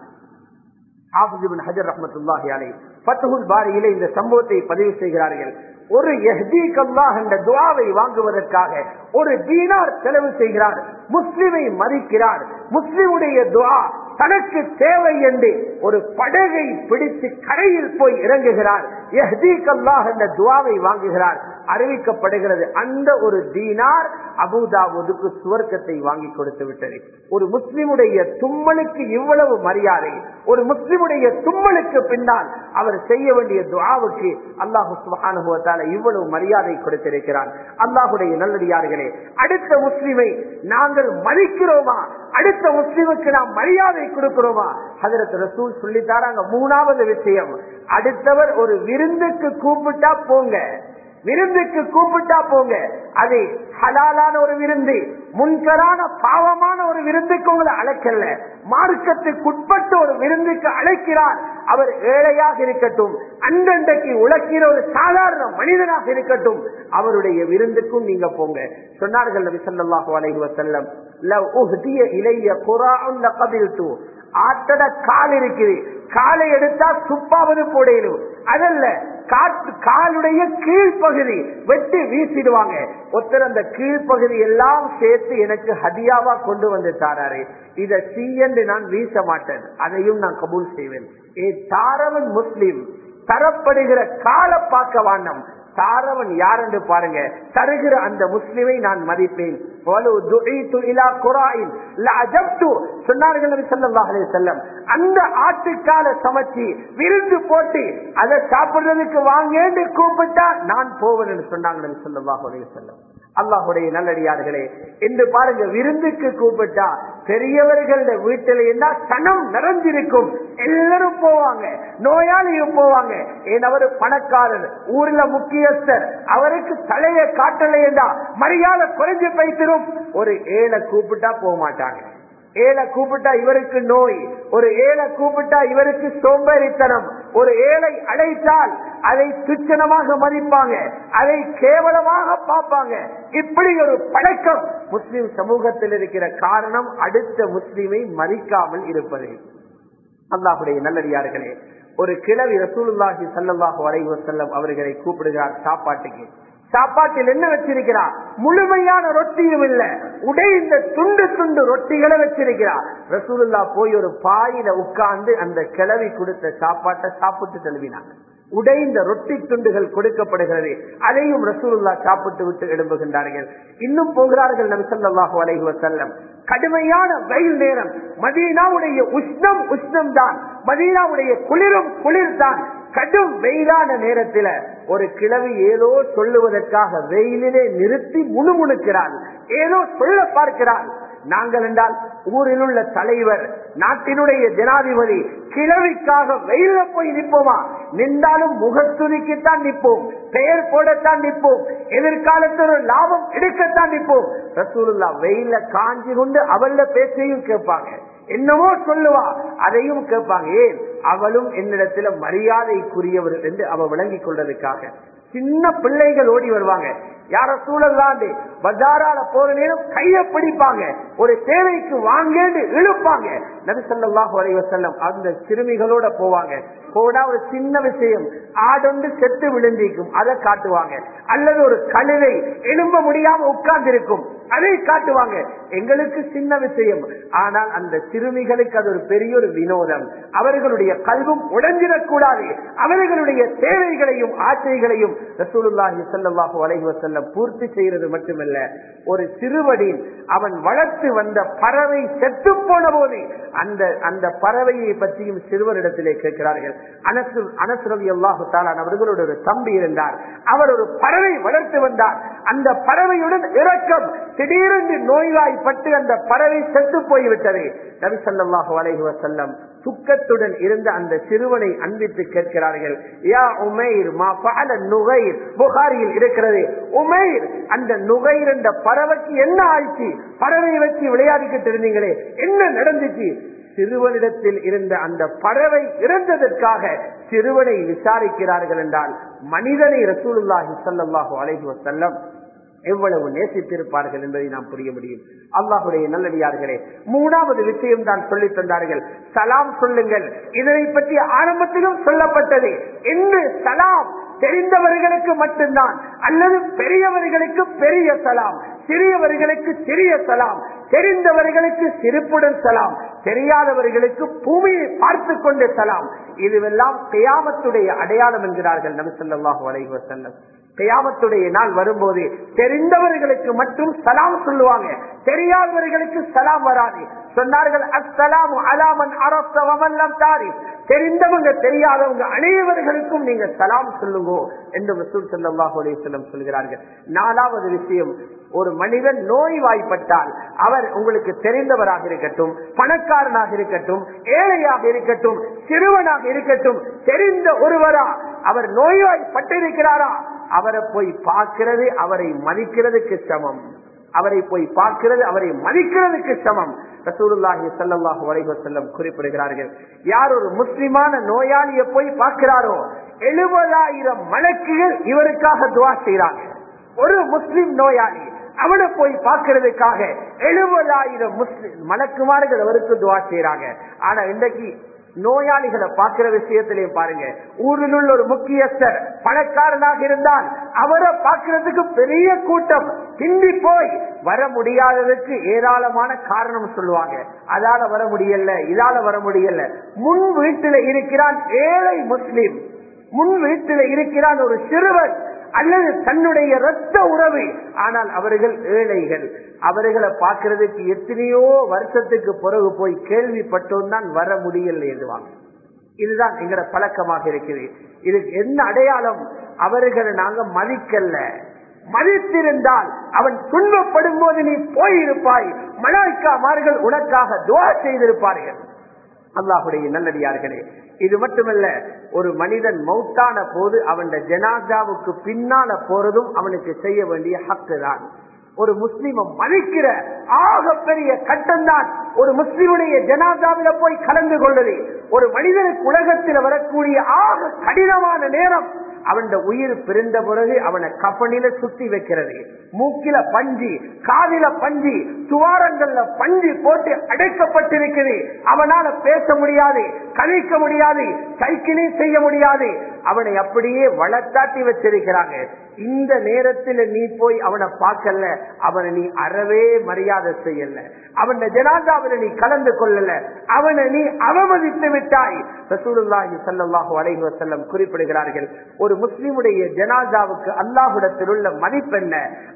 ஹஜர் ரஹமத்துல்லாஹி அலை பத்துகுல் பாரியிலே இந்த சம்பவத்தை பதிவு செய்கிறார்கள். ஒரு எஹ்தீக் அல்லாஹ் என்ற துவாவை வாங்குவதற்காக ஒரு தீனார் செலவு செய்கிறார். முஸ்லிமை மதிக்கிறார். முஸ்லிமுடைய துவா தனக்கு தேவை என்று ஒரு படகை பிடித்து கரையில் போய் இறங்குகிறார். எஹ்தீக்கல்லாஹ் என்ற துவாவை வாங்குகிறார். அறிவிக்கப்படுகிறது. அந்த ஒரு தீனார் அபுதாபுக்கு சுவர்க்கத்தை வாங்கி கொடுத்து விட்டது. ஒரு முஸ்லிமுடைய தும்மலுக்கு இவ்வளவு மரியாதை. ஒரு முஸ்லிமுடைய தும்மலுக்கு பின்னால் அவர் செய்ய வேண்டிய துவாவுக்கு அல்லாஹு சுகானுபவத்தால இவ்வளவு மரியாதை கொடுத்திருக்கிறார் அல்லாஹுடைய நல்லடியார்களே அடுத்த முஸ்லிமை நாங்கள் மதிக்கிறோமா? அடுத்த முஸ்லிமுக்கு நாம் மரியாதை கொடுக்கிறோமா? அதற்கு ரசூல் சொல்லித்தாராங்க மூணாவது விஷயம். அடுத்தவர் ஒரு விருந்துக்கு கூப்பிட்டா போங்க. விருந்துக்கு கூப்பிட்டா போங்க. அது ஹலாலான ஒரு விருந்து முன்கரான பாவமான ஒரு விருந்துக்கு உங்களை அழைக்கல. மார்க்கத்துக்குட்பட்ட ஒரு விருந்துக்கு அழைக்கிறார். அவர் ஏழையாக இருக்கட்டும் அன்றண்டைக்கு உழைக்கிற ஒரு சாதாரண மனிதனாக இருக்கட்டும் அவருடைய விருந்துக்கும் நீங்க போங்க. சொன்னார்கள் நபி ஸல்லல்லாஹு அலைஹி வஸல்லம் லவ் உஹ்திய குரான் ஆட்டட கால் இருக்குது. காலை எடுத்தா துப்பாவது போடையிலும் அதல்ல காட்டு காலுடைய கீழ்ப்பகுதி வெட்டி வீசிடுவாங்க. ஒருத்தர் அந்த கீழ்ப்பகுதி எல்லாம் சேர்த்து எனக்கு ஹதியாவா கொண்டு வந்து தாராரு. இதை சீ என்று நான் வீச மாட்டேன். அதையும் நான் கபூல் செய்வேன். ஏ தாரவன் முஸ்லிம் தரப்படுகிற கால பார்க்க வாண்டம் தாரவன் யார் என்று பாருங்க. தருகிற அந்த முஸ்லிமை நான் மதிப்பேன். அந்த ஆட்டுக்கால சமைச்சு விருந்து போட்டு அதை சாப்பிடுறதுக்கு வாங்கன்னு கூப்பிட்டா நான் போவேன் என்று சொன்னாங்க சொல்லவாக செல்லம் அல்லாஹுடைய நல்லடியார்களே என்று பாருங்க விருந்துக்கு கூப்பிட்டா பெரியவர்கள வீட்டில இருந்தா கணம் நிறைஞ்சிருக்கும். எல்லாரும் போவாங்க நோயாளியும் போவாங்க. ஏன் அவரு பணக்காரர் ஊர்ல முக்கியஸ்தர் அவருக்கு தலையை காட்டலையண்டா மரியாதை குறைஞ்சு பைத்திரும் ஒரு ஏழை கூப்பிட்டா போக மாட்டாங்க ஏழை கூப்பிட்டா இவருக்கு நோய் ஒரு ஏழை கூப்பிட்டா இவருக்கு சோம்பேறித்தனம் ஒரு ஏழை அழைத்தால் அதை துச்சனமாக மதிப்பாங்க அதை கேவலமாக பார்ப்பாங்க. இப்படி ஒரு பழக்கம் முஸ்லிம் சமூகத்தில் இருக்கிற காரணம் அடுத்த முஸ்லிமை மதிக்காமல் இருப்பது. அல்லாஹுடைய நல்லடியார்களே ஒரு கிழவி ரசூலுல்லாஹி சல்லாஹு அலைஹி செல்லம் அவர்களை கூப்பிடுகிறார் சாப்பாட்டுக்கு. சாப்பாட்டில் என்ன வச்சிருக்கிறார்? முழுமையான ரொட்டியும் இல்ல. உடைந்த துண்டு துண்டு ரொட்டிகளை வச்சிருக்கிறார். ரசூலுல்லா போய் ஒரு பாயில உட்கார்ந்து அந்த கிளவி கொடுத்த சாப்பாட்டை சாப்பிட்டு தழுவினாங்க. உடைந்த ரொட்டி துண்டுகள் கொடுக்கப்படுகிறது. அதையும் ரசூலுல்லா சாப்பிட்டு விட்டு எழும்புகின்றார்கள். இன்னும் போகிறார்கள் நபி ஸல்லல்லாஹு அலைஹி வஸல்லம். கடுமையான வெயில் நேரம். மதீனாவுடைய உஷ்ணம் உஷ்ணம் தான் மதீனாவுடைய குளிரும் குளிர் தான் கடும் வெயிலான நேரத்துல ஒரு கிழவி ஏதோ சொல்லுவதற்காக வெயிலிலே நிறுத்தி முணுமுணுக்கிறார் ஏதோ சொல்ல பார்க்கிறார் நாங்கள் என்றால் ஊரில் உள்ள தலைவர் நாட்டினுடைய ஜனாதிபதி கிழவிக்காக வெயில போய் நிற்போமா? நின்றாலும் முகத்துணிக்குத்தான் நிற்போம் பெயர் போடத்தான் நிற்போம் எதிர்காலத்தில் ஒரு லாபம் எடுக்கத்தான் நிற்போம். ரசூலுல்லா வெயில காஞ்சி கொண்டு அவள பேச்சையும் கேட்பாங்க. என்னவோ சொல்லுவா அதையும் கேட்பாங்க. ஏன்? அவளும் என்னிடத்துல மரியாதைக்குரியவர் என்று அவ விளங்கிக் கொள்றதுக்காக. சின்ன பிள்ளைகள் ஓடி வருவாங்க. யார சூழல்லாண்டு பஜாரால போற நேரம் கைய பிடிப்பாங்க. ஒரு சேவைக்கு வாங்கன்னு இழுப்பாங்க. நபிசல்லாஹு அலைவசல்லம் அந்த சிறுமிகளோட போவாங்க. போனா ஒரு சின்ன விஷயம். ஆடொண்டு செத்து விழுந்திக்கும் அதை காட்டுவாங்க. அல்லது ஒரு கழுதை எழும்ப முடியாம உட்கார்ந்து இருக்கும் அதை காட்டுவாங்க. எங்களுக்கு சின்ன விஷயம். ஆனால் அந்த சிறுமிகளுக்கு அது ஒரு பெரிய ஒரு வினோதம். அவர்களுடைய கல்வும் உடஞ்சிடக்கூடாது. அவர்களுடைய தேவைகளையும் ஆசைகளையும் ரசூலுல்லாஹி ஸல்லல்லாஹு அலைஹி செல்ல பூர்த்தி செய்யறது மட்டுமல்ல. ஒரு சிறுவடின் அவன் வளர்த்து வந்த பறவை செத்து போன போது அந்த அந்த பறவையை பற்றியும் சிறுவரிடத்திலே கேட்கிறார்கள். அனசு அனசுரவி அல்லாஹு தாலான் அவர்களோட ஒரு தம்பி இருந்தார். அவர் ஒரு பறவை வளர்த்து வந்தார். அந்த பறவையுடன் இறக்கம் திடீரென்று நோய்வாய்ப்பட்டு அந்த பறவை செத்து போய்விட்டது. நபி ஸல்லல்லாஹு அலைஹி வஸல்லம் துக்கத்துடன் இருந்த அந்த சிறுவனை அன்பித்து கேட்கிறார்கள். யா உமைர் மா ஃபஅல நுகைர். புகாரியில் இருக்கிறது உமைர் அந்த நுகைர் என்ற பறவைக்கு என்ன ஆயிடுச்சு பறவை வச்சு விளையாடிக்கிட்டு இருந்தீங்களே என்ன நடந்துச்சு? சிறுவனிடத்தில் இருந்த அந்த பறவை இறந்ததற்காக சிறுவனை விசாரிக்கிறார்கள் என்றால் மனிதனை ரசூலுல்லாஹி சல்லாஹூ அலைஹி வசல்லம் எவ்வளவு நேசித்திருப்பார்கள் என்பதை நாம் புரிய முடியும். அல்லாஹுடைய நல்லடியார்களே மூணாவது விஷயம் தான் சொல்லி தந்தார்கள். சலாம் சொல்லுங்கள். இதனை பற்றி ஆரம்பத்திலும் சொல்லப்பட்டது. என்று சலாம் தெரிந்தவர்களுக்கு மட்டும்தான் அல்லது பெரியவர்களுக்கு பெரிய சலாம் சிறியவர்களுக்கு சிறிய சலாம் தெரிந்தவர்களுக்கு சிரிப்புடன் சலாம் தெரியாதவர்களுக்கு பூமியை பார்த்து கொண்டு சலாம். இதுவெல்லாம் கியாமத்துடைய அடையாளம் என்கிறார்கள் நபி ஸல்லல்லாஹு அலைஹி வஸல்லம். கையாமத்துடைய நாள் வரும்போது தெரிந்தவர்களுக்கு மட்டும் சலாம் சொல்லுவாங்க. தெரியாதவர்களுக்கு சலாம் வராது. சொன்னார்கள் அஸ்ஸலாமு அலாமன் அரப்த தாரி தெரிந்தவங்க தெரியாதவங்க அனைவர்களுக்கும் நீங்க சலாம் சொல்லுங்க என்று ரசூல் ஸல்லல்லாஹு அலைஹி சொல்கிறார்கள். நாலாவது விஷயம் ஒரு மனிதன் நோய்வாய்ப்பட்டால் அவர் உங்களுக்கு தெரிந்தவராக இருக்கட்டும் பணக்காரனாக இருக்கட்டும் ஏழையாக இருக்கட்டும் சிறுவனாக இருக்கட்டும் தெரிந்த ஒருவரா அவர் நோய்வாய்ப்பட்டிருக்கிறாரா? அவரை போய் பார்க்கிறது அவரை மதிக்கிறதுக்கு சமம். அவரை போய் பார்க்கிறது அவரை மதிக்கிறதுக்கு சமம். ரசூலுல்லாஹி ஸல்லல்லாஹு அலைஹி செல்லம் குறிப்பிடுகிறார்கள் யார் ஒரு முஸ்லிமான நோயாளியை போய் பார்க்கிறாரோ எழுபதாயிரம் மலக்குகள் இவருக்காக துவா செய்கிறார்கள். ஒரு முஸ்லிம் நோயாளி அவனை போய் பார்க்கறதுக்காக எழுபதாயிரம் முஸ்லிம் மலக்குமார்கள் அவருக்கு துவா செய்யறாங்க ஆனா இன்றைக்கு நோயாளிகளை பார்க்கிற விஷயத்திலையும் பாருங்க. ஊரில் உள்ள ஒரு முக்கியஸ்தர் பணக்காரனாக இருந்தால் அவரை பார்க்கறதுக்கு பெரிய கூட்டம். பிந்தி போய் வர முடியாததுக்கு ஏராளமான காரணம் சொல்லுவாங்க. அதால வர முடியல இதால வர முடியல. முன் வீட்டில இருக்கிறான் ஏழை முஸ்லிம். முன் வீட்டில இருக்கிறான் ஒரு சிறுவன். அல்லது தன்னுடைய ரத்த உறவு. ஆனால் அவர்கள் ஏழைகள். அவர்களை பார்க்கறதுக்கு எத்தனையோ வருஷத்துக்கு பிறகு போய் கேள்விப்பட்டோம் தான் வர முடியல எழுதுவாங்க இதுதான் எங்கட பழக்கமாக இருக்குது. இதுக்கு என்ன அடையாளம்? அவர்களை நாங்க மதிக்கல்ல மதித்திருந்தால் அவன் துன்பப்படும் போது நீ போயிருப்பாய். மலாய்க்காமார்கள் உனக்காக துவா செய்திருப்பார்கள். அல்லாஹுடைய நல்லடியார்களே இது மட்டுமல்ல ஒரு மனிதன் மௌத்தான போது அவன் ஜனாதாவுக்கு பின்னால போறதும் அவனுக்கு செய்ய வேண்டிய ஹக்கு தான் ஒரு முஸ்லிம மதிக்கிற ஆக பெரிய கட்டம் தான் ஒரு முஸ்லிமுடைய ஜனாதாவில போய் கலந்து கொள்வது ஒரு மனிதனுக்கு உலகத்தில் வரக்கூடிய ஆக கடினமான நேரம் அவன் உயிர் பிரிந்த பிறகு அவனை கப்பனில சுத்தி வைக்கிறது. மூக்கில பஞ்சி காதில பஞ்சி துவாரங்கள்ல பஞ்சி போட்டு அடைக்கப்பட்டிருக்குது அவனால பேச முடியாது கழிக்க முடியாது சைக்கிளே செய்ய முடியாது. அவனை அப்படியே வளர்த்தாட்டி வச்சிருக்கிறாங்க. இந்த நேரத்தில் நீ போய் அவனை பார்க்கல அவனை நீ அறவே மரியாதை செய்யல. அவன் ஜனாதாவில நீ கலந்து கொள்ளல. அவனை நீ அவமதித்து விட்டாய். ரசூலுல்லாஹி சல்லாஹூ அலைஹி வசல்லம் குறிப்பிடுகிறார்கள் ஒரு முஸ்லிமுடைய ஜனாதாவுக்கு அல்லாஹுடத்தில் உள்ள மதிப்பென்ன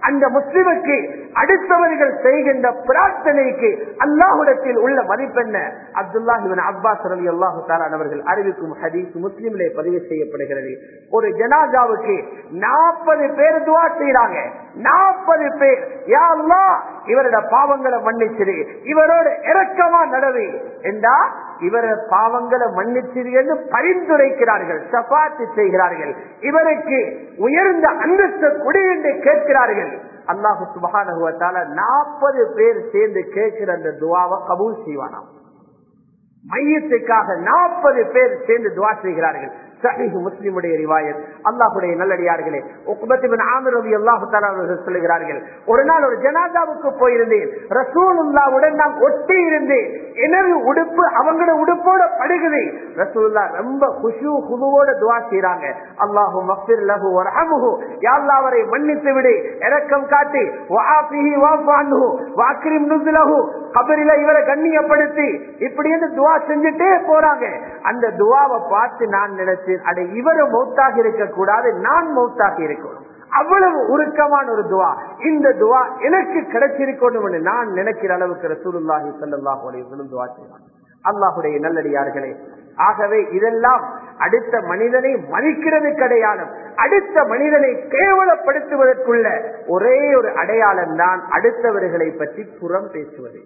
அந்த முஸ்லிமுக்கு அடுத்தவர்கள் செய்கின்ற பிரார்த்தனைக்கு அல்லாஹுடத்தில் உள்ள மதிப்பென்ன அப்துல்லாஹிபின் அப்பாஸ் ரலியல்லாஹு தஆலா அவர்கள் அறிவிக்கும் ஹதீஸ் முஸ்லிமிலே பதிவு செய்யப்படுகிறது. ஒரு ஜனாதாவுக்கு நாற்பது பேர் துவா செய்யறாங்க நாற்பது பேர் யாருலாம் இவரோட பாவங்களை மன்னிச்சிரு இவரோட இறக்கமா நடவு. என்றா இவர பாவங்களை மன்னிச்சிரு பரிந்துரைக்கிறார்கள் சபாத்து செய்கிறார்கள். இவருக்கு உயர்ந்த அந்தஸ்து குடி என்று கேட்கிறார்கள். அல்லாஹு சுபகான நாற்பது பேர் சேர்ந்து கேட்கிற அந்த துவாவை கபூல் செய்வானாம். மையத்துக்காக நாற்பது பேர் சேர்ந்து துவா செய்கிறார்கள். சஹீஹ் முஸ்லிமுடைய ரிவாயத். அல்லாஹுடைய நல்லடியார்களே உக்பத்தின் ஆமிரவி ரவி அல்லாஹு சொல்லுகிறார்கள் ஒரு நாள் ஒரு ஜனாதாவுக்கு போயிருந்தேன் ரசூலுல்லாவுடன் நான் ஒட்டி இருந்தேன் எனது உடுப்பு அவங்களோட உடுப்போட படுகுது. ரசூலுல்லா ரொம்ப குஷு குழுவோட துவா செய்யறாங்க அல்லாஹு மஃபிர் லஹு வரஹமுஹு. யா அவரை மன்னித்து விடு இறக்கம் காட்டி வாபிஹி வஅஃபு அன்ஹு வஅக்ரிம் கபரில இவரை கண்ணியப்படுத்தி இப்படி என்று துவா செஞ்சுட்டே போறாங்க. அந்த துவாவை பார்த்து நான் நினைச்சேன் அட இவரு மௌத்தாக இருக்க கூடாது நான் மௌத்தாக இருக்கணும். அவ்வளவு உருக்கமான ஒரு துவா. இந்த துவா எனக்கு கிடைச்சிருக்கணும் நான் நினைக்கிற அளவுக்கு ரசூலுல்லாஹி ஸல்லல்லாஹு அலைஹி துவா செய்வாங்க. அல்லாஹுடைய நல்லடியார்களே ஆகவே இதெல்லாம் அடுத்த மனிதனை மதிக்கிறது அடையாளம் அடுத்த மனிதனை கேவலப்படுத்துவதற்குள்ள ஒரே ஒரு அடையாளம் தான் அடுத்தவர்களை பற்றி புறம் பேசுவது.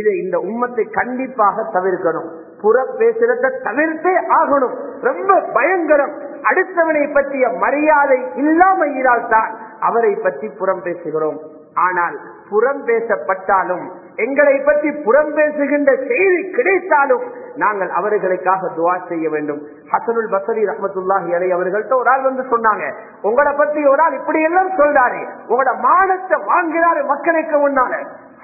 இது இந்த உம்மத்தை கண்டிப்பாக தவிர்க்கணும். புற பேசுறத தவிர்த்தே ஆகணும். ரொம்ப பயங்கரம். அடுத்தவனை பற்றிய மரியாதை இல்லாமல் தான் அவரை பற்றி புறம் பேசுகிறோம். ஆனால் புறம் பேசப்பட்டாலும் எங்களை பற்றி புறம் பேசுகின்ற செய்தி கிடைத்தாலும் நாங்கள் அவர்களுக்காக துவா செய்ய வேண்டும். ஹசனுல் பசரி ரஹமத்துல்லாஹி அலை அவர்கள்ட்ட ஒரு ஆள் வந்து சொன்னாங்க. உங்களை பத்தி ஒரு ஆள் இப்படி எல்லாம் சொல்றாரு. உங்களோட மானத்தை வாங்கிறாரு மக்களுக்கு முன்னால.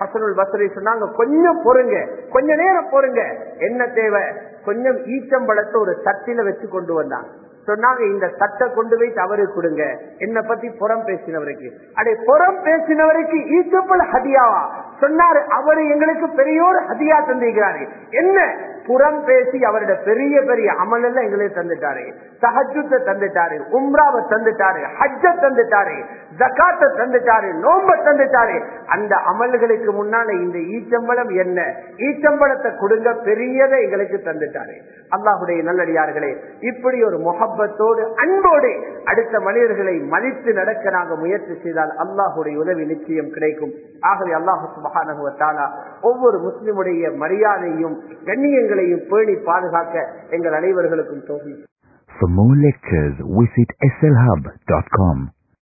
ஹசனுல் பசரி சொன்னாங்க கொஞ்சம் பொறுங்க கொஞ்ச நேரம் பொறுங்க. என்ன தேவை? கொஞ்சம் ஈச்சம்பழத்தை ஒரு தட்டில வச்சு கொண்டு வந்தாங்க சொன்னாங்க இந்த தட்டை கொண்டு போய் அவருக்கு கொடுங்க. என்ன பத்தி புறம் பேசினவருக்கு. அடே புறம் பேசினவருக்கு ஈச்சம்பழ ஹதியாவா? சொன்னாரு அவரு எங்களுக்கு பெரியோர் ஹதியா தந்திருக்கிறாரு. என்ன? புறம் பேசி அவரோட பெரிய பெரிய அமல் எல்லாம் எங்களுக்கு தந்துட்டாரு. சஹஜத்தை தந்துட்டாரு உம்ராவை தந்துட்டாரு ஹஜ்ஜ தந்துட்டாரு ஜக்காத்தை தந்துட்டாரு நோம்ப தந்துட்டாரு. அந்த அமல்களுக்கு முன்னால இந்த ஈச்சம்பளம் என்ன? ஈச்சம்பளத்தை கொடுங்க பெரியதை எங்களுக்கு தந்துட்டாரு. அல்லாஹுடைய நல்லடியார்களே இப்படி ஒரு முகப்பத்தோடு அன்போடு அடுத்த மனிதர்களை மதித்து நடக்க நாங்கள் முயற்சி செய்தால் அல்லாஹுடைய உதவி நிச்சயம் கிடைக்கும். ஆகவே அல்லாஹு சுபகானுவத்தாலா ஒவ்வொரு முஸ்லிமுடைய மரியாதையும் கண்ணியங்களை கண்ணியங்களையும் பேணி பாதுகாக்க எங்கள் அனைவர்களுக்கும் தோல்வி For more lectures, visit slhub.com.